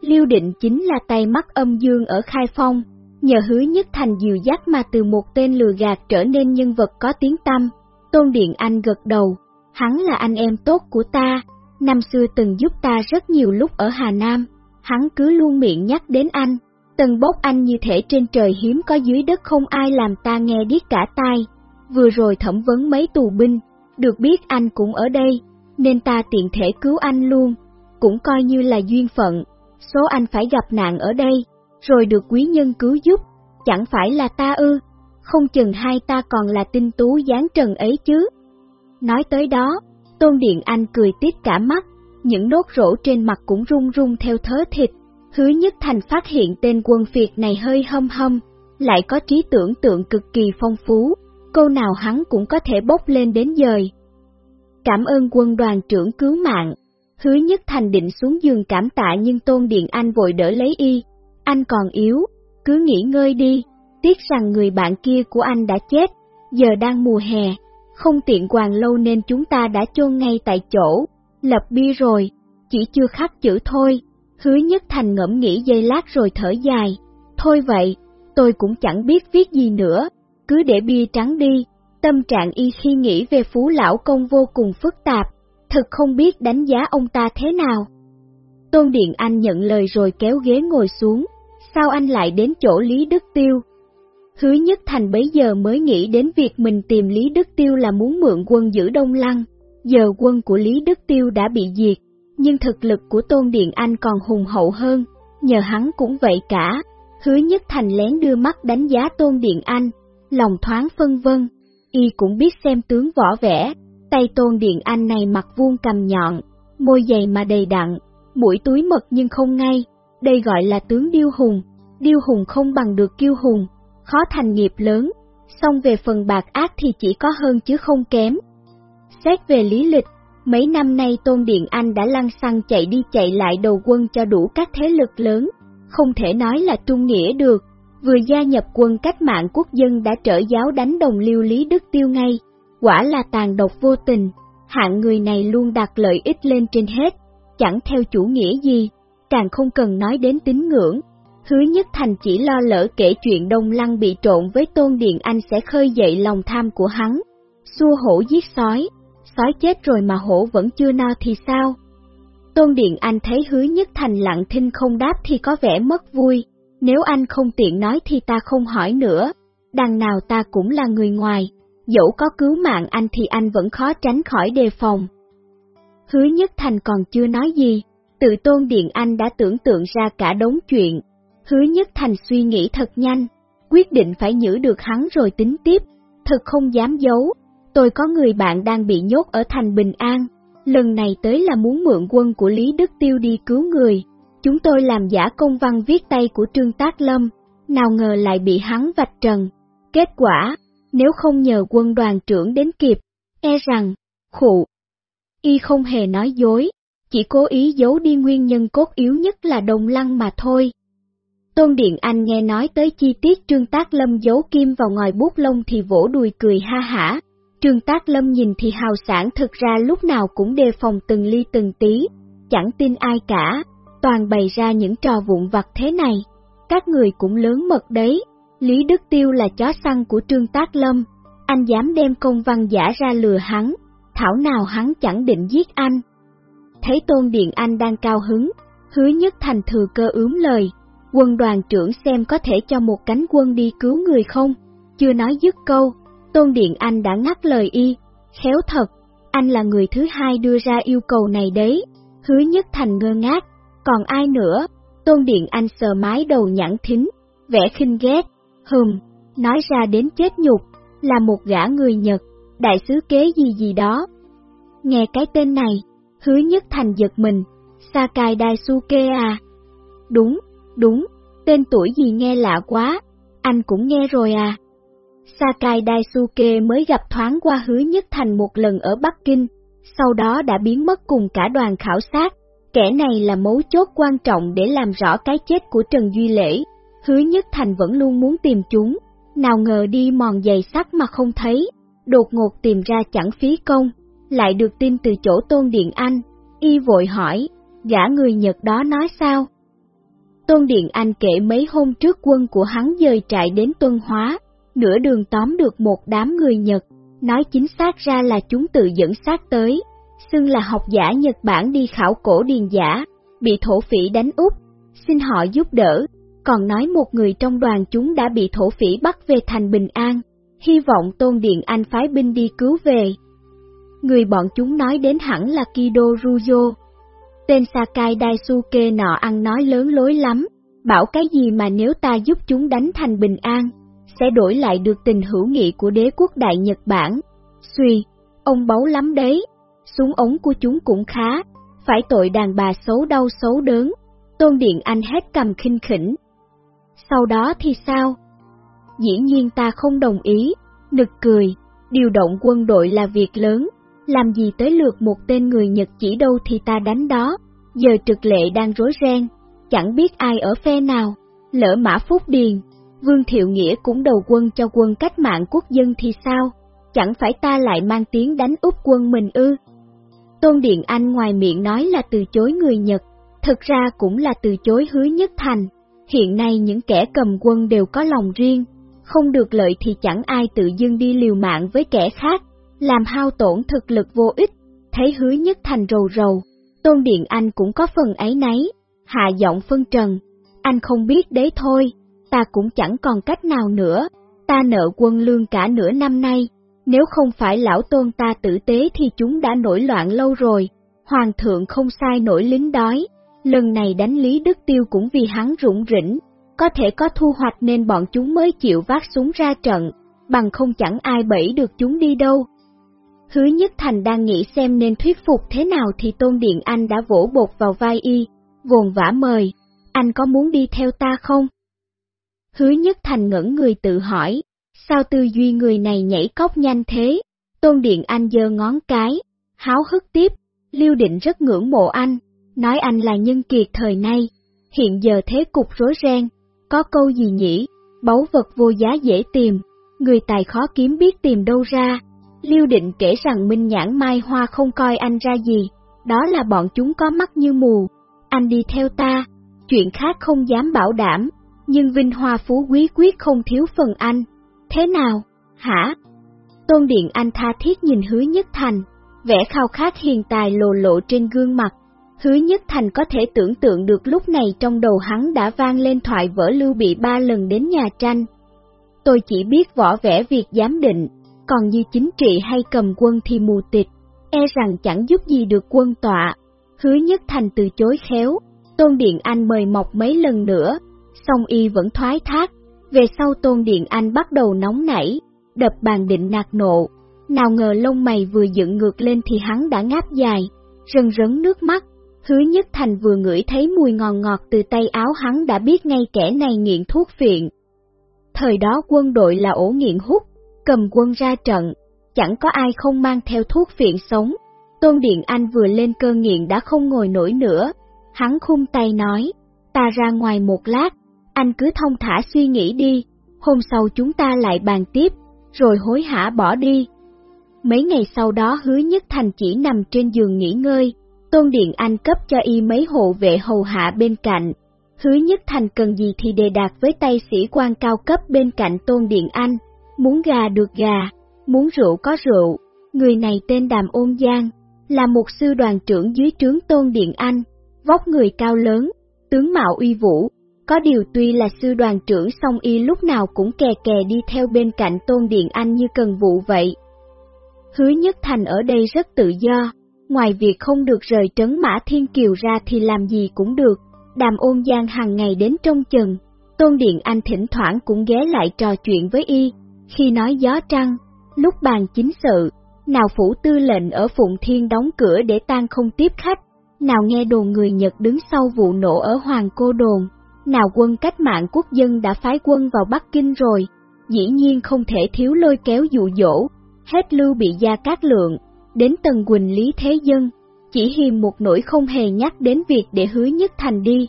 Liêu định chính là tay mắt âm dương ở Khai Phong, nhờ hứa nhất thành dìu dắt mà từ một tên lừa gạt trở nên nhân vật có tiếng tăm. Tôn Điện Anh gật đầu, hắn là anh em tốt của ta, năm xưa từng giúp ta rất nhiều lúc ở Hà Nam, hắn cứ luôn miệng nhắc đến anh, từng bốc anh như thể trên trời hiếm có dưới đất không ai làm ta nghe điếc cả tai. Vừa rồi thẩm vấn mấy tù binh, được biết anh cũng ở đây, nên ta tiện thể cứu anh luôn, cũng coi như là duyên phận, số anh phải gặp nạn ở đây, rồi được quý nhân cứu giúp, chẳng phải là ta ư, không chừng hai ta còn là tinh tú gián trần ấy chứ. Nói tới đó, Tôn Điện Anh cười tít cả mắt, những nốt rỗ trên mặt cũng rung rung theo thớ thịt. Hứa Nhất Thành phát hiện tên quân phiệt này hơi hâm hâm, lại có trí tưởng tượng cực kỳ phong phú, câu nào hắn cũng có thể bốc lên đến dời. Cảm ơn quân đoàn trưởng cứu mạng, hứa Nhất Thành định xuống giường cảm tạ nhưng Tôn Điện Anh vội đỡ lấy y, anh còn yếu, cứ nghỉ ngơi đi, tiếc rằng người bạn kia của anh đã chết, giờ đang mùa hè, không tiện quàng lâu nên chúng ta đã chôn ngay tại chỗ, lập bia rồi, chỉ chưa khắc chữ thôi, hứa nhất thành ngẫm nghĩ giây lát rồi thở dài, thôi vậy, tôi cũng chẳng biết viết gì nữa, cứ để bia trắng đi, tâm trạng y khi nghĩ về phú lão công vô cùng phức tạp, thực không biết đánh giá ông ta thế nào. Tôn Điện Anh nhận lời rồi kéo ghế ngồi xuống, sao anh lại đến chỗ Lý Đức Tiêu? Hứa Nhất Thành bấy giờ mới nghĩ đến việc mình tìm Lý Đức Tiêu là muốn mượn quân giữ Đông Lăng, giờ quân của Lý Đức Tiêu đã bị diệt, nhưng thực lực của Tôn Điện Anh còn hùng hậu hơn, nhờ hắn cũng vậy cả. Hứa Nhất Thành lén đưa mắt đánh giá Tôn Điện Anh, lòng thoáng phân vân, y cũng biết xem tướng võ vẽ, tay Tôn Điện Anh này mặt vuông cầm nhọn, môi dày mà đầy đặn, mũi túi mật nhưng không ngay, đây gọi là tướng điêu hùng, điêu hùng không bằng được kiêu hùng, khó thành nghiệp lớn, song về phần bạc ác thì chỉ có hơn chứ không kém. Xét về lý lịch, mấy năm nay Tôn Điện Anh đã lăn xăng chạy đi chạy lại đầu quân cho đủ các thế lực lớn, không thể nói là trung nghĩa được, vừa gia nhập quân cách mạng quốc dân đã trở giáo đánh đồng liêu Lý Đức Tiêu ngay, quả là tàn độc vô tình, hạng người này luôn đặt lợi ích lên trên hết, chẳng theo chủ nghĩa gì, càng không cần nói đến tín ngưỡng. Hứa Nhất Thành chỉ lo lỡ kể chuyện Đông Lăng bị trộn với Tôn Điện Anh sẽ khơi dậy lòng tham của hắn. Xua hổ giết sói, sói chết rồi mà hổ vẫn chưa no thì sao? Tôn Điện Anh thấy Hứa Nhất Thành lặng thinh không đáp thì có vẻ mất vui, nếu anh không tiện nói thì ta không hỏi nữa, đằng nào ta cũng là người ngoài, dẫu có cứu mạng anh thì anh vẫn khó tránh khỏi đề phòng. Hứa Nhất Thành còn chưa nói gì, tự tôn Điện Anh đã tưởng tượng ra cả đống chuyện. Hứa Nhất Thành suy nghĩ thật nhanh, quyết định phải giữ được hắn rồi tính tiếp, thật không dám giấu. Tôi có người bạn đang bị nhốt ở thành Bình An, lần này tới là muốn mượn quân của Lý Đức Tiêu đi cứu người. Chúng tôi làm giả công văn viết tay của Trương Tác Lâm, nào ngờ lại bị hắn vạch trần. Kết quả, nếu không nhờ quân đoàn trưởng đến kịp, e rằng, khụ, y không hề nói dối, chỉ cố ý giấu đi nguyên nhân cốt yếu nhất là đồng lăng mà thôi. Tôn Điện Anh nghe nói tới chi tiết Trương Tác Lâm giấu kim vào ngòi bút lông thì vỗ đùi cười ha hả. Trương Tác Lâm nhìn thì hào sản thực ra lúc nào cũng đề phòng từng ly từng tí, chẳng tin ai cả, toàn bày ra những trò vụn vặt thế này. Các người cũng lớn mật đấy, Lý Đức Tiêu là chó săn của Trương Tác Lâm, anh dám đem công văn giả ra lừa hắn, thảo nào hắn chẳng định giết anh. Thấy Tôn Điện Anh đang cao hứng, hứa nhất thành thừa cơ ướm lời, quân đoàn trưởng xem có thể cho một cánh quân đi cứu người không, chưa nói dứt câu, Tôn Điện Anh đã ngắt lời y, khéo thật, anh là người thứ hai đưa ra yêu cầu này đấy, hứa nhất thành ngơ ngác, còn ai nữa, Tôn Điện Anh sờ mái đầu nhẵn thính, vẻ khinh ghét, hừm, nói ra đến chết nhục, là một gã người Nhật, đại sứ kế gì gì đó. Nghe cái tên này, hứa nhất thành giật mình, Sakai Daisuke à? Đúng, đúng, tên tuổi gì nghe lạ quá, anh cũng nghe rồi à? Sakai Daisuke mới gặp thoáng qua hứa nhất thành một lần ở Bắc Kinh, sau đó đã biến mất cùng cả đoàn khảo sát. Kẻ này là mấu chốt quan trọng để làm rõ cái chết của Trần Duy Lễ. Hứa Nhất Thành vẫn luôn muốn tìm chúng, nào ngờ đi mòn giày sắt mà không thấy, đột ngột tìm ra chẳng phí công, lại được tin từ chỗ Tôn Điện Anh. Y vội hỏi, gã người Nhật đó nói sao? Tôn Điện Anh kể mấy hôm trước quân của hắn dời trại đến Tuân Hóa, nửa đường tóm được một đám người Nhật, nói chính xác ra là chúng tự dẫn sát tới, xưng là học giả Nhật Bản đi khảo cổ điền giả, bị thổ phỉ đánh úp, xin họ giúp đỡ, còn nói một người trong đoàn chúng đã bị thổ phỉ bắt về thành bình an, hy vọng Tôn Điện Anh phái binh đi cứu về. Người bọn chúng nói đến hẳn là Kido Ruyo. Tên Sakai Daisuke nọ ăn nói lớn lối lắm, bảo cái gì mà nếu ta giúp chúng đánh thành bình an, sẽ đổi lại được tình hữu nghị của đế quốc Đại Nhật Bản. Suy, ông báu lắm đấy, súng ống của chúng cũng khá, phải tội đàn bà xấu đau xấu đớn. Tôn Điện Anh hét cầm khinh khỉnh. Sau đó thì sao? Dĩ nhiên ta không đồng ý, nực cười, điều động quân đội là việc lớn, làm gì tới lượt một tên người Nhật chỉ đâu thì ta đánh đó, giờ trực lệ đang rối ren, chẳng biết ai ở phe nào, lỡ mã Phúc Điền, Vương Thiệu Nghĩa cũng đầu quân cho quân cách mạng quốc dân thì sao? Chẳng phải ta lại mang tiếng đánh úp quân mình ư? Tôn Điện Anh ngoài miệng nói là từ chối người Nhật, thực ra cũng là từ chối hứa nhất thành. Hiện nay những kẻ cầm quân đều có lòng riêng, không được lợi thì chẳng ai tự dưng đi liều mạng với kẻ khác, làm hao tổn thực lực vô ích, thấy hứa nhất thành rầu rầu. Tôn Điện Anh cũng có phần ấy nấy, hạ giọng phân trần, anh không biết đấy thôi, ta cũng chẳng còn cách nào nữa, ta nợ quân lương cả nửa năm nay, nếu không phải lão tôn ta tử tế thì chúng đã nổi loạn lâu rồi, hoàng thượng không sai nổi lính đói, lần này đánh Lý Đức Tiêu cũng vì hắn rủng rỉnh, có thể có thu hoạch nên bọn chúng mới chịu vác súng ra trận, bằng không chẳng ai bẫy được chúng đi đâu. Hứa Nhất Thành đang nghĩ xem nên thuyết phục thế nào thì Tôn Điện Anh đã vỗ bột vào vai y, vồn vã mời, anh có muốn đi theo ta không? Hứa Nhất Thành ngẩn người tự hỏi, sao tư duy người này nhảy cốc nhanh thế? Tôn Điện Anh giơ ngón cái, háo hức tiếp, Lưu Định rất ngưỡng mộ anh, nói anh là nhân kiệt thời nay. Hiện giờ thế cục rối ren, có câu gì nhỉ, báu vật vô giá dễ tìm, người tài khó kiếm biết tìm đâu ra. Lưu Định kể rằng Minh Nhãn Mai Hoa không coi anh ra gì, đó là bọn chúng có mắt như mù. Anh đi theo ta, chuyện khác không dám bảo đảm, nhưng vinh hoa phú quý quyết không thiếu phần anh. Thế nào, hả? Tôn Điện Anh tha thiết nhìn hứa nhất thành, vẻ khao khát hiền tài lồ lộ trên gương mặt. Hứa nhất thành có thể tưởng tượng được lúc này trong đầu hắn đã vang lên thoại vỡ lưu bị ba lần đến nhà tranh. Tôi chỉ biết võ vẽ việc giám định, còn như chính trị hay cầm quân thì mù tịch, e rằng chẳng giúp gì được quân tọa. Hứa nhất thành từ chối khéo, Tôn Điện Anh mời mọc mấy lần nữa, song y vẫn thoái thác. Về sau Tôn Điện Anh bắt đầu nóng nảy, đập bàn định nạt nộ. Nào ngờ lông mày vừa dựng ngược lên thì hắn đã ngáp dài, rần rấn nước mắt. Hứa Nhất Thành vừa ngửi thấy mùi ngon ngọt từ tay áo hắn đã biết ngay kẻ này nghiện thuốc phiện. Thời đó quân đội là ổ nghiện hút, cầm quân ra trận, chẳng có ai không mang theo thuốc phiện sống. Tôn Điện Anh vừa lên cơn nghiện đã không ngồi nổi nữa, hắn khung tay nói, ta ra ngoài một lát, anh cứ thông thả suy nghĩ đi, hôm sau chúng ta lại bàn tiếp, rồi hối hả bỏ đi. Mấy ngày sau đó hứa nhất thành chỉ nằm trên giường nghỉ ngơi, Tôn Điện Anh cấp cho y mấy hộ vệ hầu hạ bên cạnh. Hứa nhất thành cần gì thì đề đạt với tay sĩ quan cao cấp bên cạnh Tôn Điện Anh, muốn gà được gà, muốn rượu có rượu. Người này tên Đàm Ôn Giang, là một sư đoàn trưởng dưới trướng Tôn Điện Anh, vóc người cao lớn, tướng mạo uy vũ, có điều tuy là sư đoàn trưởng song y lúc nào cũng kè kè đi theo bên cạnh Tôn Điện Anh như cần vụ vậy. Hứa Nhất Thành ở đây rất tự do, ngoài việc không được rời trấn Mã Thiên Kiều ra thì làm gì cũng được, đàm ôn giang hàng ngày đến trong chừng, Tôn Điện Anh thỉnh thoảng cũng ghé lại trò chuyện với y, khi nói gió trăng, lúc bàn chính sự, nào phủ tư lệnh ở Phụng Thiên đóng cửa để tan không tiếp khách, nào nghe đồn người Nhật đứng sau vụ nổ ở Hoàng Cô Đồn, nào quân cách mạng quốc dân đã phái quân vào Bắc Kinh rồi, dĩ nhiên không thể thiếu lôi kéo dụ dỗ, hết lưu bị gia cát lượng, đến tầng quỳnh lý thế dân, chỉ hiềm một nỗi không hề nhắc đến việc để hứa nhất thành đi.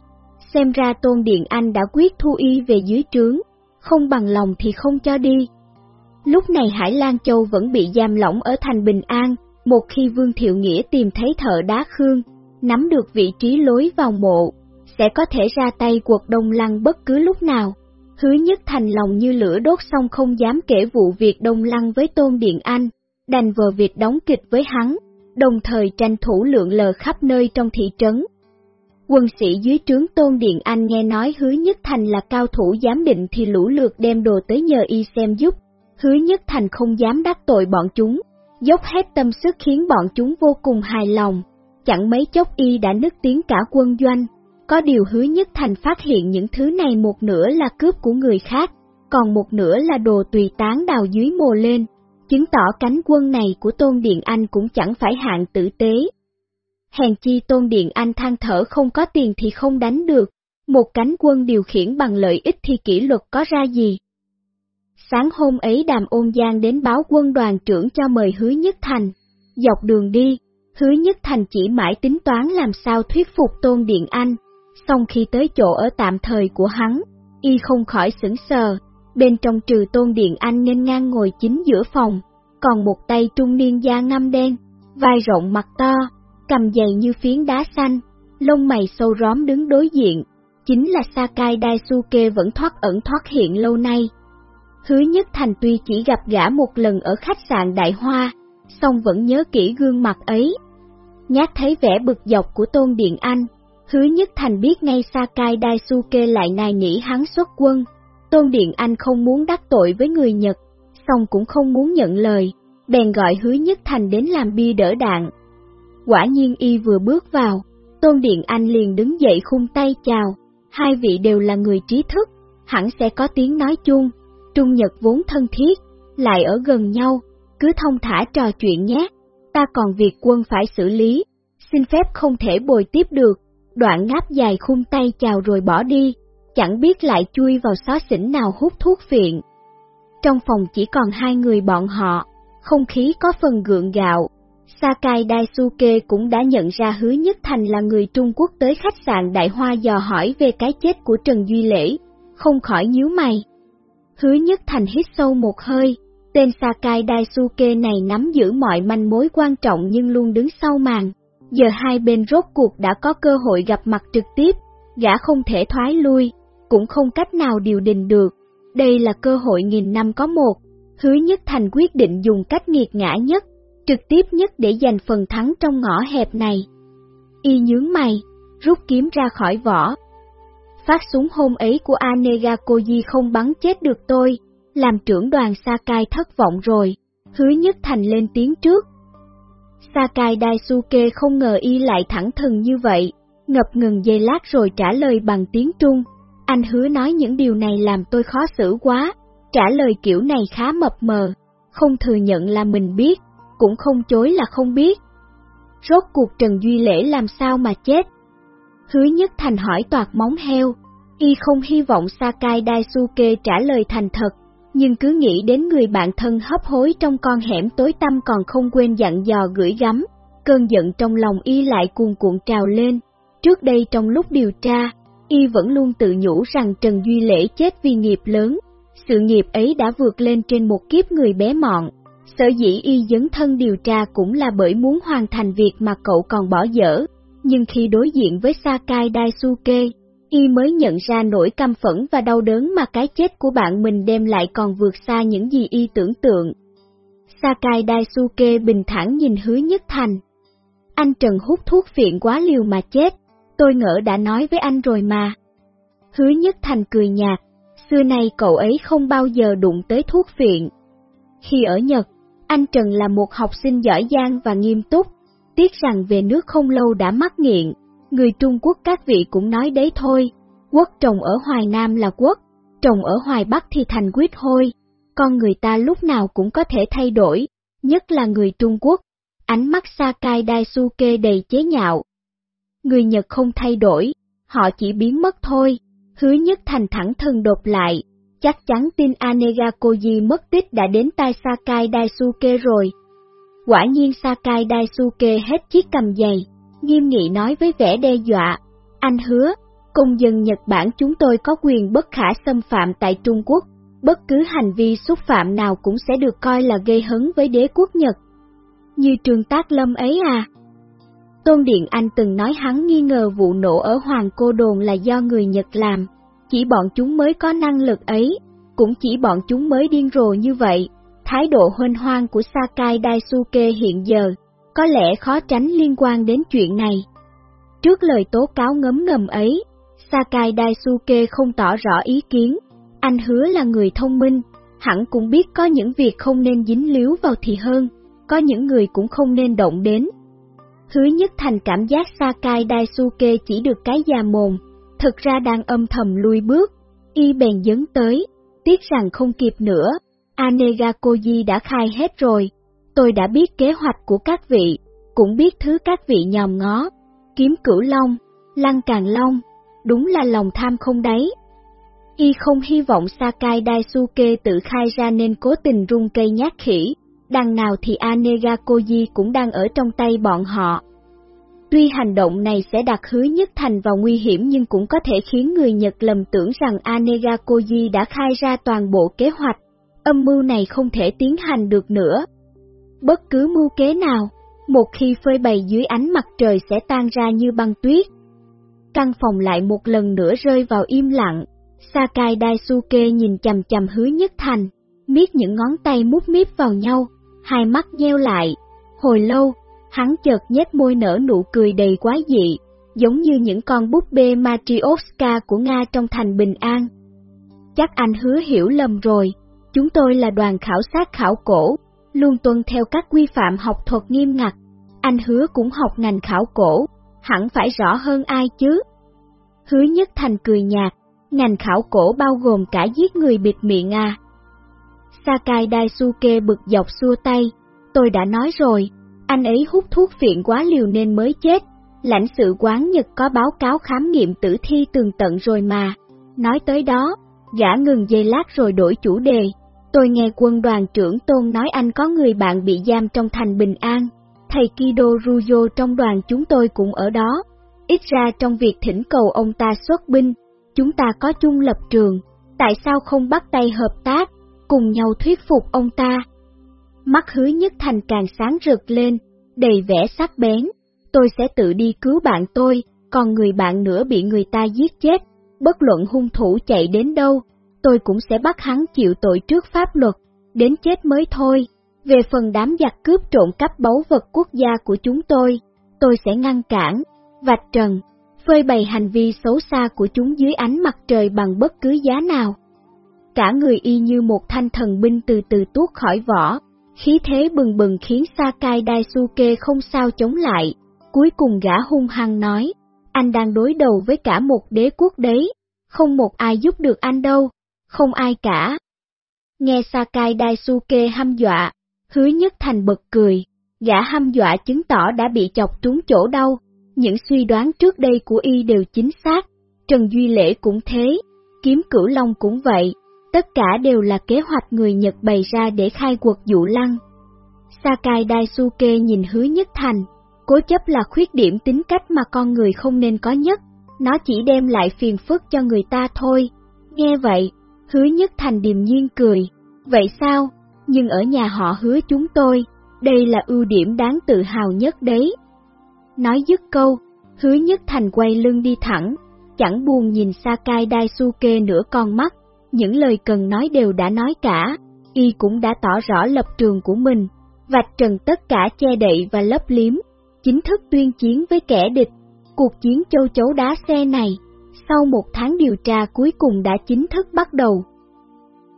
Xem ra Tôn Điện Anh đã quyết thu y về dưới trướng, không bằng lòng thì không cho đi. Lúc này Hải Lan Châu vẫn bị giam lỏng ở thành Bình An, một khi Vương Thiệu Nghĩa tìm thấy thợ đá khương, nắm được vị trí lối vào mộ, sẽ có thể ra tay cuộc đông lăng bất cứ lúc nào. Hứa nhất thành lòng như lửa đốt xong không dám kể vụ việc đông lăng với Tôn Điện Anh, đành vờ việc đóng kịch với hắn, đồng thời tranh thủ lượng lờ khắp nơi trong thị trấn. Quân sĩ dưới trướng Tôn Điện Anh nghe nói Hứa Nhất Thành là cao thủ giám định thì lũ lượt đem đồ tới nhờ y xem giúp, Hứa Nhất Thành không dám đắc tội bọn chúng, dốc hết tâm sức khiến bọn chúng vô cùng hài lòng, chẳng mấy chốc y đã nức tiếng cả quân doanh. Có điều hứa nhất thành phát hiện những thứ này một nửa là cướp của người khác, còn một nửa là đồ tùy tán đào dưới mồ lên, chứng tỏ cánh quân này của Tôn Điện Anh cũng chẳng phải hạng tử tế. Hèn chi Tôn Điện Anh than thở không có tiền thì không đánh được, một cánh quân điều khiển bằng lợi ích thì kỷ luật có ra gì. Sáng hôm ấy đàm ôn giang đến báo quân đoàn trưởng cho mời hứa nhất thành, dọc đường đi, hứa nhất thành chỉ mãi tính toán làm sao thuyết phục Tôn Điện Anh, xong khi tới chỗ ở tạm thời của hắn, y không khỏi sững sờ, bên trong trừ tôn điện anh nên ngang ngồi chính giữa phòng, còn một tay trung niên da ngăm đen, vai rộng mặt to, cầm dày như phiến đá xanh, lông mày sâu róm đứng đối diện, chính là Sakai Daisuke vẫn thoát ẩn thoát hiện lâu nay. Hứa Nhất Thành tuy chỉ gặp gã một lần ở khách sạn Đại Hoa, song vẫn nhớ kỹ gương mặt ấy. Nhát thấy vẻ bực dọc của Tôn Điện Anh, Hứa Nhất Thành biết ngay Sakai Daisuke lại nài nỉ hắn xuất quân. Tôn Điện Anh không muốn đắc tội với người Nhật, song cũng không muốn nhận lời, bèn gọi Hứa Nhất Thành đến làm bia đỡ đạn. Quả nhiên y vừa bước vào, Tôn Điện Anh liền đứng dậy khung tay chào, hai vị đều là người trí thức, hẳn sẽ có tiếng nói chung, Trung Nhật vốn thân thiết, lại ở gần nhau, cứ thông thả trò chuyện nhé, ta còn việc quân phải xử lý, xin phép không thể bồi tiếp được, đoạn ngáp dài khung tay chào rồi bỏ đi, chẳng biết lại chui vào xó xỉnh nào hút thuốc phiện. Trong phòng chỉ còn hai người bọn họ, không khí có phần gượng gạo. Sakai Daisuke cũng đã nhận ra hứa nhất thành là người Trung Quốc tới khách sạn Đại Hoa dò hỏi về cái chết của Trần Duy Lễ, không khỏi nhíu mày. Hứa nhất thành hít sâu một hơi, tên Sakai Daisuke này nắm giữ mọi manh mối quan trọng nhưng luôn đứng sau màn, Giờ hai bên rốt cuộc đã có cơ hội gặp mặt trực tiếp, gã không thể thoái lui, cũng không cách nào điều đình được. Đây là cơ hội nghìn năm có một, hứa nhất thành quyết định dùng cách nghiệt ngã nhất, trực tiếp nhất để giành phần thắng trong ngõ hẹp này. Y nhướng mày, rút kiếm ra khỏi vỏ. Phát súng hôm ấy của Anega Koji không bắn chết được tôi, làm trưởng đoàn Sakai thất vọng rồi, hứa nhất thành lên tiếng trước, Sakai Daisuke không ngờ y lại thẳng thừng như vậy, ngập ngừng giây lát rồi trả lời bằng tiếng Trung. Anh hứa nói những điều này làm tôi khó xử quá, trả lời kiểu này khá mập mờ, không thừa nhận là mình biết, cũng không chối là không biết. Rốt cuộc Trần Duy Lễ làm sao mà chết? Hứa nhất thành hỏi toạt móng heo, y không hy vọng Sakai Daisuke trả lời thành thật, nhưng cứ nghĩ đến người bạn thân hấp hối trong con hẻm tối tăm còn không quên dặn dò gửi gắm, cơn giận trong lòng y lại cuồn cuộn trào lên. Trước đây trong lúc điều tra, y vẫn luôn tự nhủ rằng Trần Duy Lễ chết vì nghiệp lớn, sự nghiệp ấy đã vượt lên trên một kiếp người bé mọn. Sở dĩ y dấn thân điều tra cũng là bởi muốn hoàn thành việc mà cậu còn bỏ dở, nhưng khi đối diện với Sakai Daisuke, y mới nhận ra nỗi căm phẫn và đau đớn mà cái chết của bạn mình đem lại còn vượt xa những gì y tưởng tượng. Sakai Daisuke bình thản nhìn hứa nhất thành. Anh Trần hút thuốc phiện quá liều mà chết, tôi ngỡ đã nói với anh rồi mà. Hứa nhất thành cười nhạt, xưa nay cậu ấy không bao giờ đụng tới thuốc phiện. Khi ở Nhật, anh Trần là một học sinh giỏi giang và nghiêm túc, tiếc rằng về nước không lâu đã mắc nghiện, Người Trung Quốc các vị cũng nói đấy thôi, quốc trồng ở Hoài Nam là quốc, trồng ở Hoài Bắc thì thành quyết hôi, con người ta lúc nào cũng có thể thay đổi, nhất là người Trung Quốc, ánh mắt Sakai Daisuke đầy chế nhạo. Người Nhật không thay đổi, họ chỉ biến mất thôi, hứa nhất thành thẳng thân đột lại, chắc chắn tin Anega Koji mất tích đã đến tay Sakai Daisuke rồi. Quả nhiên Sakai Daisuke hết chiếc cầm giày, nghiêm nghị nói với vẻ đe dọa, anh hứa, công dân Nhật Bản chúng tôi có quyền bất khả xâm phạm tại Trung Quốc, bất cứ hành vi xúc phạm nào cũng sẽ được coi là gây hấn với đế quốc Nhật. Như trường tác lâm ấy à? Tôn Điện Anh từng nói hắn nghi ngờ vụ nổ ở Hoàng Cô Đồn là do người Nhật làm, chỉ bọn chúng mới có năng lực ấy, cũng chỉ bọn chúng mới điên rồ như vậy. Thái độ huênh hoang của Sakai Daisuke hiện giờ có lẽ khó tránh liên quan đến chuyện này. Trước lời tố cáo ngấm ngầm ấy, Sakai Daisuke không tỏ rõ ý kiến, anh hứa là người thông minh, hẳn cũng biết có những việc không nên dính líu vào thì hơn, có những người cũng không nên động đến thứ nhất thành cảm giác Sakai Daisuke chỉ được cái già mồm, thực ra đang âm thầm lui bước, y bèn dấn tới, tiếc rằng không kịp nữa, Anegakoji đã khai hết rồi, tôi đã biết kế hoạch của các vị, cũng biết thứ các vị nhòm ngó, kiếm cửu long, lăng càng long, đúng là lòng tham không đấy. Y không hy vọng Sakai Daisuke tự khai ra nên cố tình rung cây nhát khỉ, đằng nào thì Anegakoji cũng đang ở trong tay bọn họ. Tuy hành động này sẽ đặt hứa nhất thành vào nguy hiểm nhưng cũng có thể khiến người Nhật lầm tưởng rằng Anegakoji đã khai ra toàn bộ kế hoạch, âm mưu này không thể tiến hành được nữa. Bất cứ mưu kế nào, một khi phơi bày dưới ánh mặt trời sẽ tan ra như băng tuyết. Căn phòng lại một lần nữa rơi vào im lặng, Sakai Daisuke nhìn chầm chầm hứa nhất thành, miết những ngón tay mút míp vào nhau, hai mắt nheo lại. Hồi lâu, hắn chợt nhếch môi nở nụ cười đầy quái dị, giống như những con búp bê Matryoshka của Nga trong thành bình an. Chắc anh hứa hiểu lầm rồi, chúng tôi là đoàn khảo sát khảo cổ, luôn tuân theo các quy phạm học thuật nghiêm ngặt. Anh hứa cũng học ngành khảo cổ, hẳn phải rõ hơn ai chứ. Hứa nhất thành cười nhạt, ngành khảo cổ bao gồm cả giết người bịt miệng à. Sakai Daisuke bực dọc xua tay, tôi đã nói rồi, anh ấy hút thuốc phiện quá liều nên mới chết. Lãnh sự quán Nhật có báo cáo khám nghiệm tử thi tường tận rồi mà. Nói tới đó, gã ngừng giây lát rồi đổi chủ đề. Tôi nghe quân đoàn trưởng Tôn nói anh có người bạn bị giam trong thành Bình An. Thầy Kido Ruyo trong đoàn chúng tôi cũng ở đó. Ít ra trong việc thỉnh cầu ông ta xuất binh, chúng ta có chung lập trường. Tại sao không bắt tay hợp tác, cùng nhau thuyết phục ông ta? Mắt hứa nhất thành càng sáng rực lên, đầy vẻ sắc bén. Tôi sẽ tự đi cứu bạn tôi, còn người bạn nữa bị người ta giết chết, bất luận hung thủ chạy đến đâu, tôi cũng sẽ bắt hắn chịu tội trước pháp luật, đến chết mới thôi. Về phần đám giặc cướp trộm cắp báu vật quốc gia của chúng tôi, tôi sẽ ngăn cản, vạch trần, phơi bày hành vi xấu xa của chúng dưới ánh mặt trời bằng bất cứ giá nào. Cả người y như một thanh thần binh từ từ tuốt khỏi vỏ, Khí thế bừng bừng khiến Sakai Daisuke không sao chống lại, cuối cùng gã hung hăng nói, anh đang đối đầu với cả một đế quốc đấy, không một ai giúp được anh đâu, không ai cả. Nghe Sakai Daisuke hăm dọa, hứa nhất thành bật cười, gã hăm dọa chứng tỏ đã bị chọc trúng chỗ đau, những suy đoán trước đây của y đều chính xác, Trần Duy Lễ cũng thế, kiếm cửu long cũng vậy, tất cả đều là kế hoạch người Nhật bày ra để khai quật Vũ lăng. Sakai Daisuke nhìn hứa nhất thành, cố chấp là khuyết điểm tính cách mà con người không nên có nhất, nó chỉ đem lại phiền phức cho người ta thôi. Nghe vậy, hứa nhất thành điềm nhiên cười, vậy sao, nhưng ở nhà họ hứa chúng tôi, đây là ưu điểm đáng tự hào nhất đấy. Nói dứt câu, hứa nhất thành quay lưng đi thẳng, chẳng buồn nhìn Sakai Daisuke nửa con mắt, những lời cần nói đều đã nói cả, y cũng đã tỏ rõ lập trường của mình, vạch trần tất cả che đậy và lấp liếm, chính thức tuyên chiến với kẻ địch. Cuộc chiến châu chấu đá xe này, sau một tháng điều tra cuối cùng đã chính thức bắt đầu.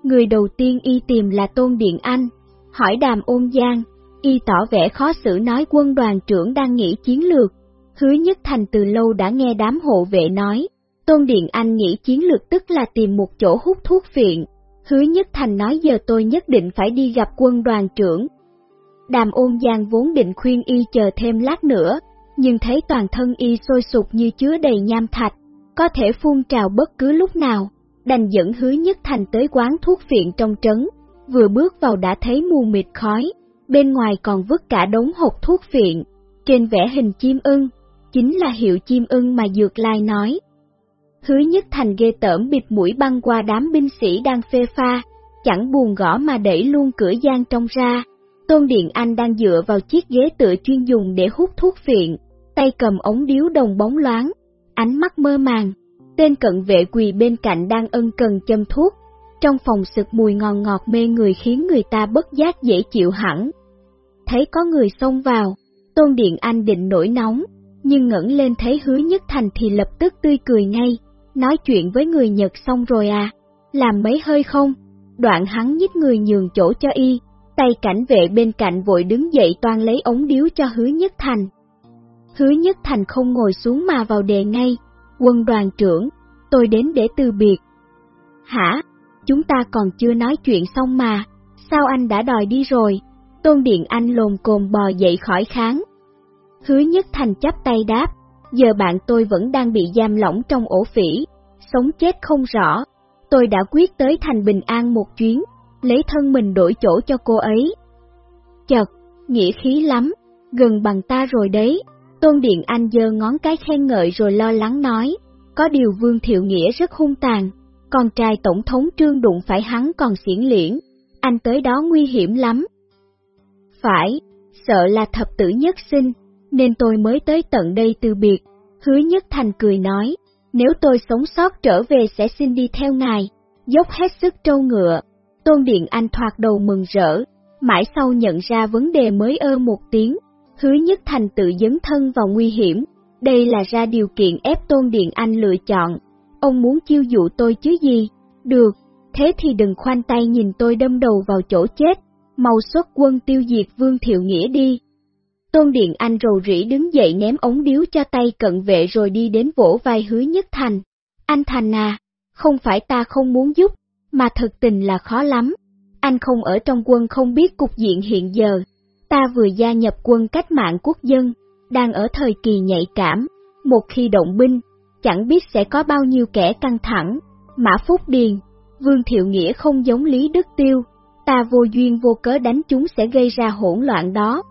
Người đầu tiên y tìm là Tôn Điện Anh, hỏi đàm ôn giang, y tỏ vẻ khó xử nói quân đoàn trưởng đang nghĩ chiến lược, hứa nhất thành từ lâu đã nghe đám hộ vệ nói, Tôn Điện Anh nghĩ chiến lược tức là tìm một chỗ hút thuốc phiện. Hứa Nhất Thành nói giờ tôi nhất định phải đi gặp quân đoàn trưởng. Đàm ôn giang vốn định khuyên y chờ thêm lát nữa, nhưng thấy toàn thân y sôi sục như chứa đầy nham thạch, có thể phun trào bất cứ lúc nào, đành dẫn hứa nhất thành tới quán thuốc viện trong trấn, vừa bước vào đã thấy mù mịt khói, bên ngoài còn vứt cả đống hộp thuốc viện, trên vẽ hình chim ưng, chính là hiệu chim ưng mà Dược Lai nói. Hứa nhất thành ghê tởm bịp mũi băng qua đám binh sĩ đang phê pha, chẳng buồn gõ mà đẩy luôn cửa gian trong ra. Tôn Điện Anh đang dựa vào chiếc ghế tựa chuyên dùng để hút thuốc phiện, tay cầm ống điếu đồng bóng loáng, ánh mắt mơ màng. Tên cận vệ quỳ bên cạnh đang ân cần châm thuốc. Trong phòng sực mùi ngon ngọt mê người khiến người ta bất giác dễ chịu hẳn. Thấy có người xông vào, Tôn Điện Anh định nổi nóng, nhưng ngẩng lên thấy hứa nhất thành thì lập tức tươi cười ngay, nói chuyện với người Nhật xong rồi à, làm mấy hơi không? Đoạn hắn nhích người nhường chỗ cho y, tay cảnh vệ bên cạnh vội đứng dậy toan lấy ống điếu cho hứa nhất thành. Hứa nhất thành không ngồi xuống mà vào đề ngay, quân đoàn trưởng, tôi đến để từ biệt. Hả? Chúng ta còn chưa nói chuyện xong mà, sao anh đã đòi đi rồi? Tôn Điện Anh lồn cồn bò dậy khỏi kháng. Hứa nhất thành chắp tay đáp, giờ bạn tôi vẫn đang bị giam lỏng trong ổ phỉ, sống chết không rõ. Tôi đã quyết tới thành Bình An một chuyến, lấy thân mình đổi chỗ cho cô ấy. Chật, nghĩa khí lắm, gần bằng ta rồi đấy. Tôn Điện Anh giơ ngón cái khen ngợi rồi lo lắng nói, có điều Vương Thiệu Nghĩa rất hung tàn, con trai Tổng thống Trương đụng phải hắn còn xiển liễn, anh tới đó nguy hiểm lắm. Phải, sợ là thập tử nhất sinh, nên tôi mới tới tận đây từ biệt. Hứa Nhất Thành cười nói, nếu tôi sống sót trở về sẽ xin đi theo ngài, dốc hết sức trâu ngựa. Tôn Điện Anh thoạt đầu mừng rỡ, mãi sau nhận ra vấn đề mới ơ một tiếng, hứa Nhất Thành tự dấn thân vào nguy hiểm. Đây là ra điều kiện ép Tôn Điện Anh lựa chọn. Ông muốn chiêu dụ tôi chứ gì? Được, thế thì đừng khoanh tay nhìn tôi đâm đầu vào chỗ chết, mau xuất quân tiêu diệt Vương Thiệu Nghĩa đi. Tôn Điện Anh rầu rĩ đứng dậy ném ống điếu cho tay cận vệ rồi đi đến vỗ vai hứa nhất thành. Anh Thành à, không phải ta không muốn giúp, mà thực tình là khó lắm. Anh không ở trong quân không biết cục diện hiện giờ. Ta vừa gia nhập quân cách mạng quốc dân, đang ở thời kỳ nhạy cảm. Một khi động binh, chẳng biết sẽ có bao nhiêu kẻ căng thẳng. Mã Phúc Điền, Vương Thiệu Nghĩa không giống Lý Đức Tiêu. Ta vô duyên vô cớ đánh chúng sẽ gây ra hỗn loạn đó.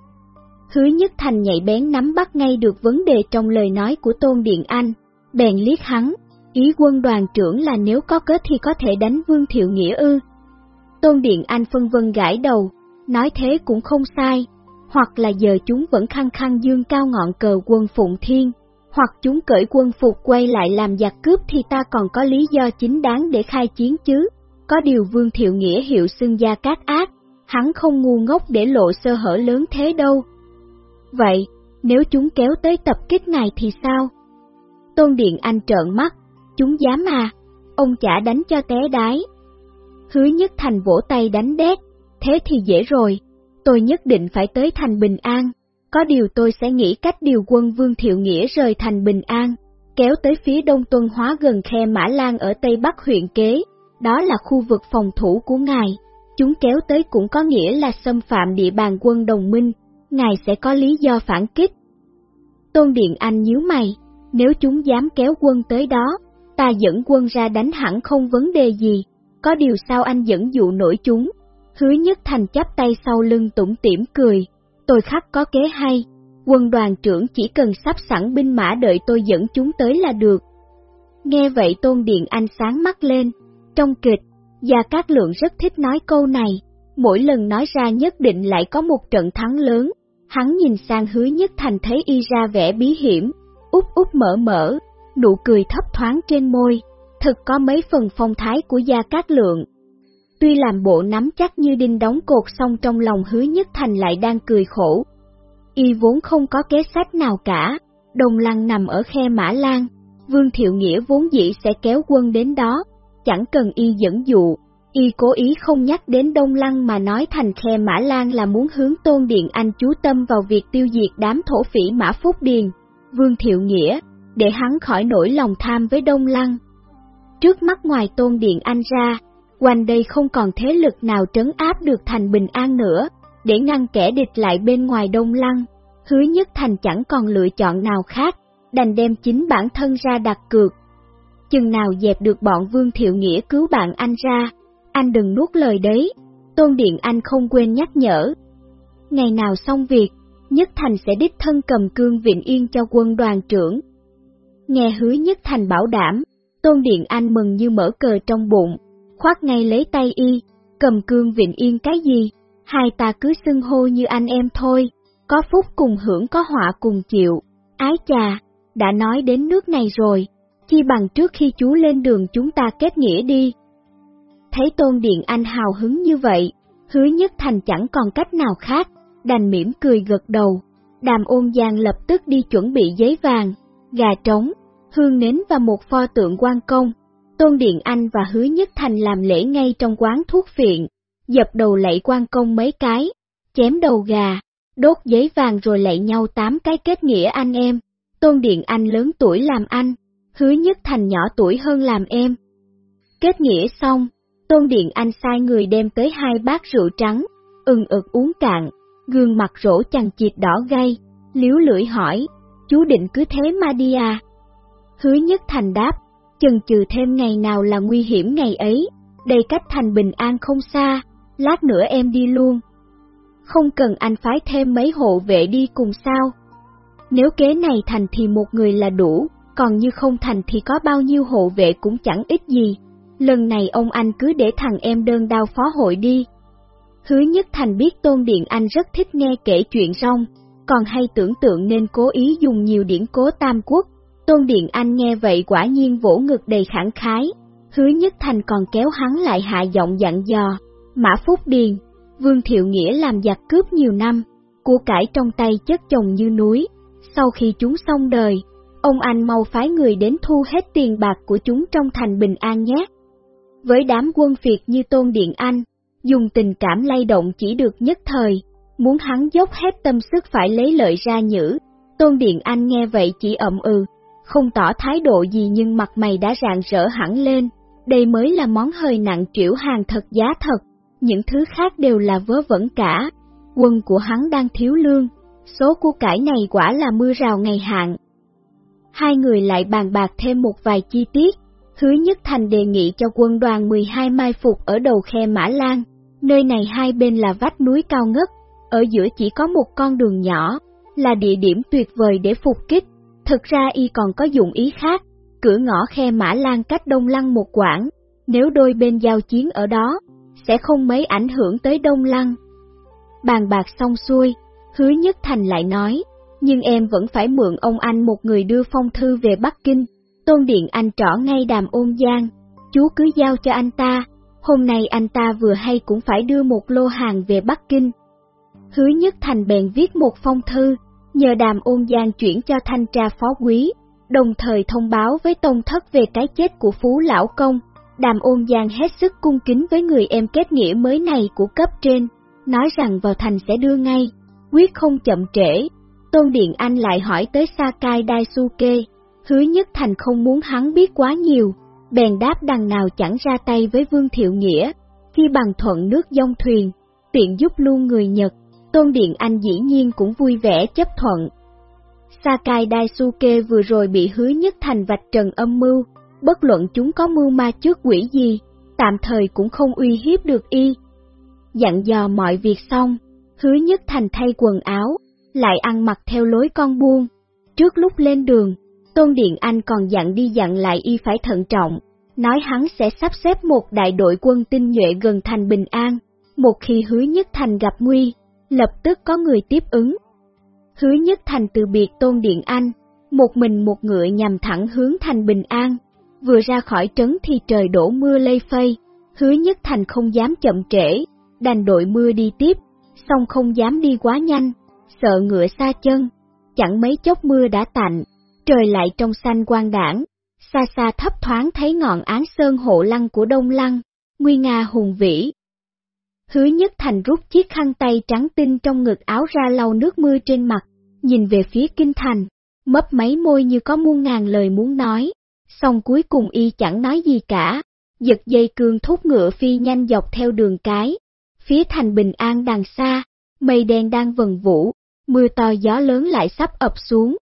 Hứa Nhất Thành nhạy bén nắm bắt ngay được vấn đề trong lời nói của Tôn Điện Anh, bèn liếc hắn, ý quân đoàn trưởng là nếu có kết thì có thể đánh Vương Thiệu Nghĩa ư. Tôn Điện Anh phân vân gãi đầu, nói thế cũng không sai, hoặc là giờ chúng vẫn khăng khăng dương cao ngọn cờ quân Phụng Thiên, hoặc chúng cởi quân phục quay lại làm giặc cướp thì ta còn có lý do chính đáng để khai chiến chứ. Có điều Vương Thiệu Nghĩa hiệu xưng gia cát ác, hắn không ngu ngốc để lộ sơ hở lớn thế đâu. Vậy, nếu chúng kéo tới tập kích ngài thì sao? Tôn Điện Anh trợn mắt, chúng dám à, ông chả đánh cho té đái. Hứa nhất thành vỗ tay đánh đét, thế thì dễ rồi, tôi nhất định phải tới thành Bình An, có điều tôi sẽ nghĩ cách điều quân Vương Thiệu Nghĩa rời thành Bình An, kéo tới phía đông tuân hóa gần khe Mã Lan ở Tây Bắc huyện Kế, đó là khu vực phòng thủ của ngài, chúng kéo tới cũng có nghĩa là xâm phạm địa bàn quân đồng minh, ngài sẽ có lý do phản kích. Tôn Điện Anh nhíu mày, nếu chúng dám kéo quân tới đó, ta dẫn quân ra đánh hẳn không vấn đề gì, có điều sao anh dẫn dụ nổi chúng. Hứa nhất thành chắp tay sau lưng tủm tỉm cười, tôi khắc có kế hay, quân đoàn trưởng chỉ cần sắp sẵn binh mã đợi tôi dẫn chúng tới là được. Nghe vậy Tôn Điện Anh sáng mắt lên, trong kịch, Gia Cát Lượng rất thích nói câu này, mỗi lần nói ra nhất định lại có một trận thắng lớn. Hắn nhìn sang hứa nhất thành thấy y ra vẻ bí hiểm, úp úp mở mở, nụ cười thấp thoáng trên môi, thực có mấy phần phong thái của Gia Cát Lượng. Tuy làm bộ nắm chắc như đinh đóng cột xong trong lòng hứa nhất thành lại đang cười khổ. Y vốn không có kế sách nào cả, đồng lăng nằm ở khe Mã Lan, Vương Thiệu Nghĩa vốn dĩ sẽ kéo quân đến đó, chẳng cần y dẫn dụ, Y cố ý không nhắc đến Đông Lăng mà nói thành khe Mã Lan là muốn hướng Tôn Điện Anh chú tâm vào việc tiêu diệt đám thổ phỉ Mã Phúc Điền, Vương Thiệu Nghĩa, để hắn khỏi nổi lòng tham với Đông Lăng. Trước mắt ngoài Tôn Điện Anh ra, quanh đây không còn thế lực nào trấn áp được thành bình an nữa, để ngăn kẻ địch lại bên ngoài Đông Lăng, hứa nhất thành chẳng còn lựa chọn nào khác, đành đem chính bản thân ra đặt cược. chừng nào dẹp được bọn Vương Thiệu Nghĩa cứu bạn anh ra, anh đừng nuốt lời đấy, Tôn Điện Anh không quên nhắc nhở. Ngày nào xong việc, Nhất Thành sẽ đích thân cầm cương viện yên cho quân đoàn trưởng. Nghe hứa Nhất Thành bảo đảm, Tôn Điện Anh mừng như mở cờ trong bụng, khoát ngay lấy tay y, cầm cương viện yên cái gì, hai ta cứ xưng hô như anh em thôi, có phúc cùng hưởng có họa cùng chịu, ái chà, đã nói đến nước này rồi, chi bằng trước khi chú lên đường chúng ta kết nghĩa đi. Thấy Tôn Điện Anh hào hứng như vậy, hứa nhất thành chẳng còn cách nào khác, đành mỉm cười gật đầu. Đàm ôn giang lập tức đi chuẩn bị giấy vàng, gà trống, hương nến và một pho tượng quan công. Tôn Điện Anh và Hứa Nhất Thành làm lễ ngay trong quán thuốc phiện, dập đầu lạy quan công mấy cái, chém đầu gà, đốt giấy vàng rồi lạy nhau tám cái kết nghĩa anh em. Tôn Điện Anh lớn tuổi làm anh, Hứa Nhất Thành nhỏ tuổi hơn làm em. Kết nghĩa xong, Tôn Điện Anh sai người đem tới hai bát rượu trắng, ừng ực uống cạn, gương mặt rỗ chằng chịt đỏ gay, liếu lưỡi hỏi, chú định cứ thế mà đi à? Hứa Nhất Thành đáp, chần chừ thêm ngày nào là nguy hiểm ngày ấy, đây cách thành bình an không xa, lát nữa em đi luôn. Không cần anh phái thêm mấy hộ vệ đi cùng sao? Nếu kế này thành thì một người là đủ, còn như không thành thì có bao nhiêu hộ vệ cũng chẳng ít gì. Lần này ông anh cứ để thằng em đơn đau phó hội đi. Hứa Nhất Thành biết Tôn Điện Anh rất thích nghe kể chuyện rong, còn hay tưởng tượng nên cố ý dùng nhiều điển cố Tam Quốc. Tôn Điện Anh nghe vậy quả nhiên vỗ ngực đầy khẳng khái, Hứa Nhất Thành còn kéo hắn lại hạ giọng dặn dò, Mã Phúc Điền, Vương Thiệu Nghĩa làm giặc cướp nhiều năm, của cải trong tay chất chồng như núi, sau khi chúng xong đời, ông anh mau phái người đến thu hết tiền bạc của chúng trong thành bình an nhé. Với đám quân Việt như Tôn Điện Anh, dùng tình cảm lay động chỉ được nhất thời, muốn hắn dốc hết tâm sức phải lấy lợi ra nhữ. Tôn Điện Anh nghe vậy chỉ ậm ừ, không tỏ thái độ gì nhưng mặt mày đã rạng rỡ hẳn lên, đây mới là món hơi nặng trĩu hàng thật giá thật, những thứ khác đều là vớ vẩn cả. Quân của hắn đang thiếu lương, số của cải này quả là mưa rào ngày hạn. Hai người lại bàn bạc thêm một vài chi tiết, Hứa Nhất Thành đề nghị cho quân đoàn 12 mai phục ở đầu khe Mã Lan, nơi này hai bên là vách núi cao ngất, ở giữa chỉ có một con đường nhỏ, là địa điểm tuyệt vời để phục kích. Thực ra y còn có dụng ý khác, cửa ngõ khe Mã Lan cách Đông Lăng một quãng, nếu đôi bên giao chiến ở đó, sẽ không mấy ảnh hưởng tới Đông Lăng. Bàn bạc xong xuôi, Hứa Nhất Thành lại nói, nhưng em vẫn phải mượn ông anh một người đưa phong thư về Bắc Kinh. Tôn Điện Anh trỏ ngay đàm ôn giang, chú cứ giao cho anh ta, hôm nay anh ta vừa hay cũng phải đưa một lô hàng về Bắc Kinh. Hứa Nhất Thành bèn viết một phong thư, nhờ đàm ôn giang chuyển cho thanh tra phó quý, đồng thời thông báo với Tôn Thất về cái chết của Phú Lão Công. Đàm ôn giang hết sức cung kính với người em kết nghĩa mới này của cấp trên, nói rằng vào thành sẽ đưa ngay, quyết không chậm trễ. Tôn Điện Anh lại hỏi tới Sakai Daisuke, hứa nhất thành không muốn hắn biết quá nhiều, bèn đáp đằng nào chẳng ra tay với Vương Thiệu Nghĩa, khi bằng thuận nước dông thuyền, tiện giúp luôn người Nhật, Tôn Điện Anh dĩ nhiên cũng vui vẻ chấp thuận. Sakai Daisuke vừa rồi bị hứa nhất thành vạch trần âm mưu, bất luận chúng có mưu ma trước quỷ gì, tạm thời cũng không uy hiếp được y. Dặn dò mọi việc xong, hứa nhất thành thay quần áo, lại ăn mặc theo lối con buôn. Trước lúc lên đường, Tôn Điện Anh còn dặn đi dặn lại y phải thận trọng, nói hắn sẽ sắp xếp một đại đội quân tinh nhuệ gần thành Bình An, một khi hứa nhất thành gặp nguy, lập tức có người tiếp ứng. Hứa nhất thành từ biệt Tôn Điện Anh, một mình một ngựa nhằm thẳng hướng thành Bình An, vừa ra khỏi trấn thì trời đổ mưa lây phây, hứa nhất thành không dám chậm trễ, đành đội mưa đi tiếp, song không dám đi quá nhanh, sợ ngựa xa chân, chẳng mấy chốc mưa đã tạnh, trời lại trong xanh quang đảng, xa xa thấp thoáng thấy ngọn án sơn hộ lăng của Đông Lăng, nguy nga hùng vĩ. Hứa nhất thành rút chiếc khăn tay trắng tinh trong ngực áo ra lau nước mưa trên mặt, nhìn về phía kinh thành, mấp mấy môi như có muôn ngàn lời muốn nói, xong cuối cùng y chẳng nói gì cả, giật dây cương thúc ngựa phi nhanh dọc theo đường cái, phía thành bình an đằng xa, mây đen đang vần vũ, mưa to gió lớn lại sắp ập xuống,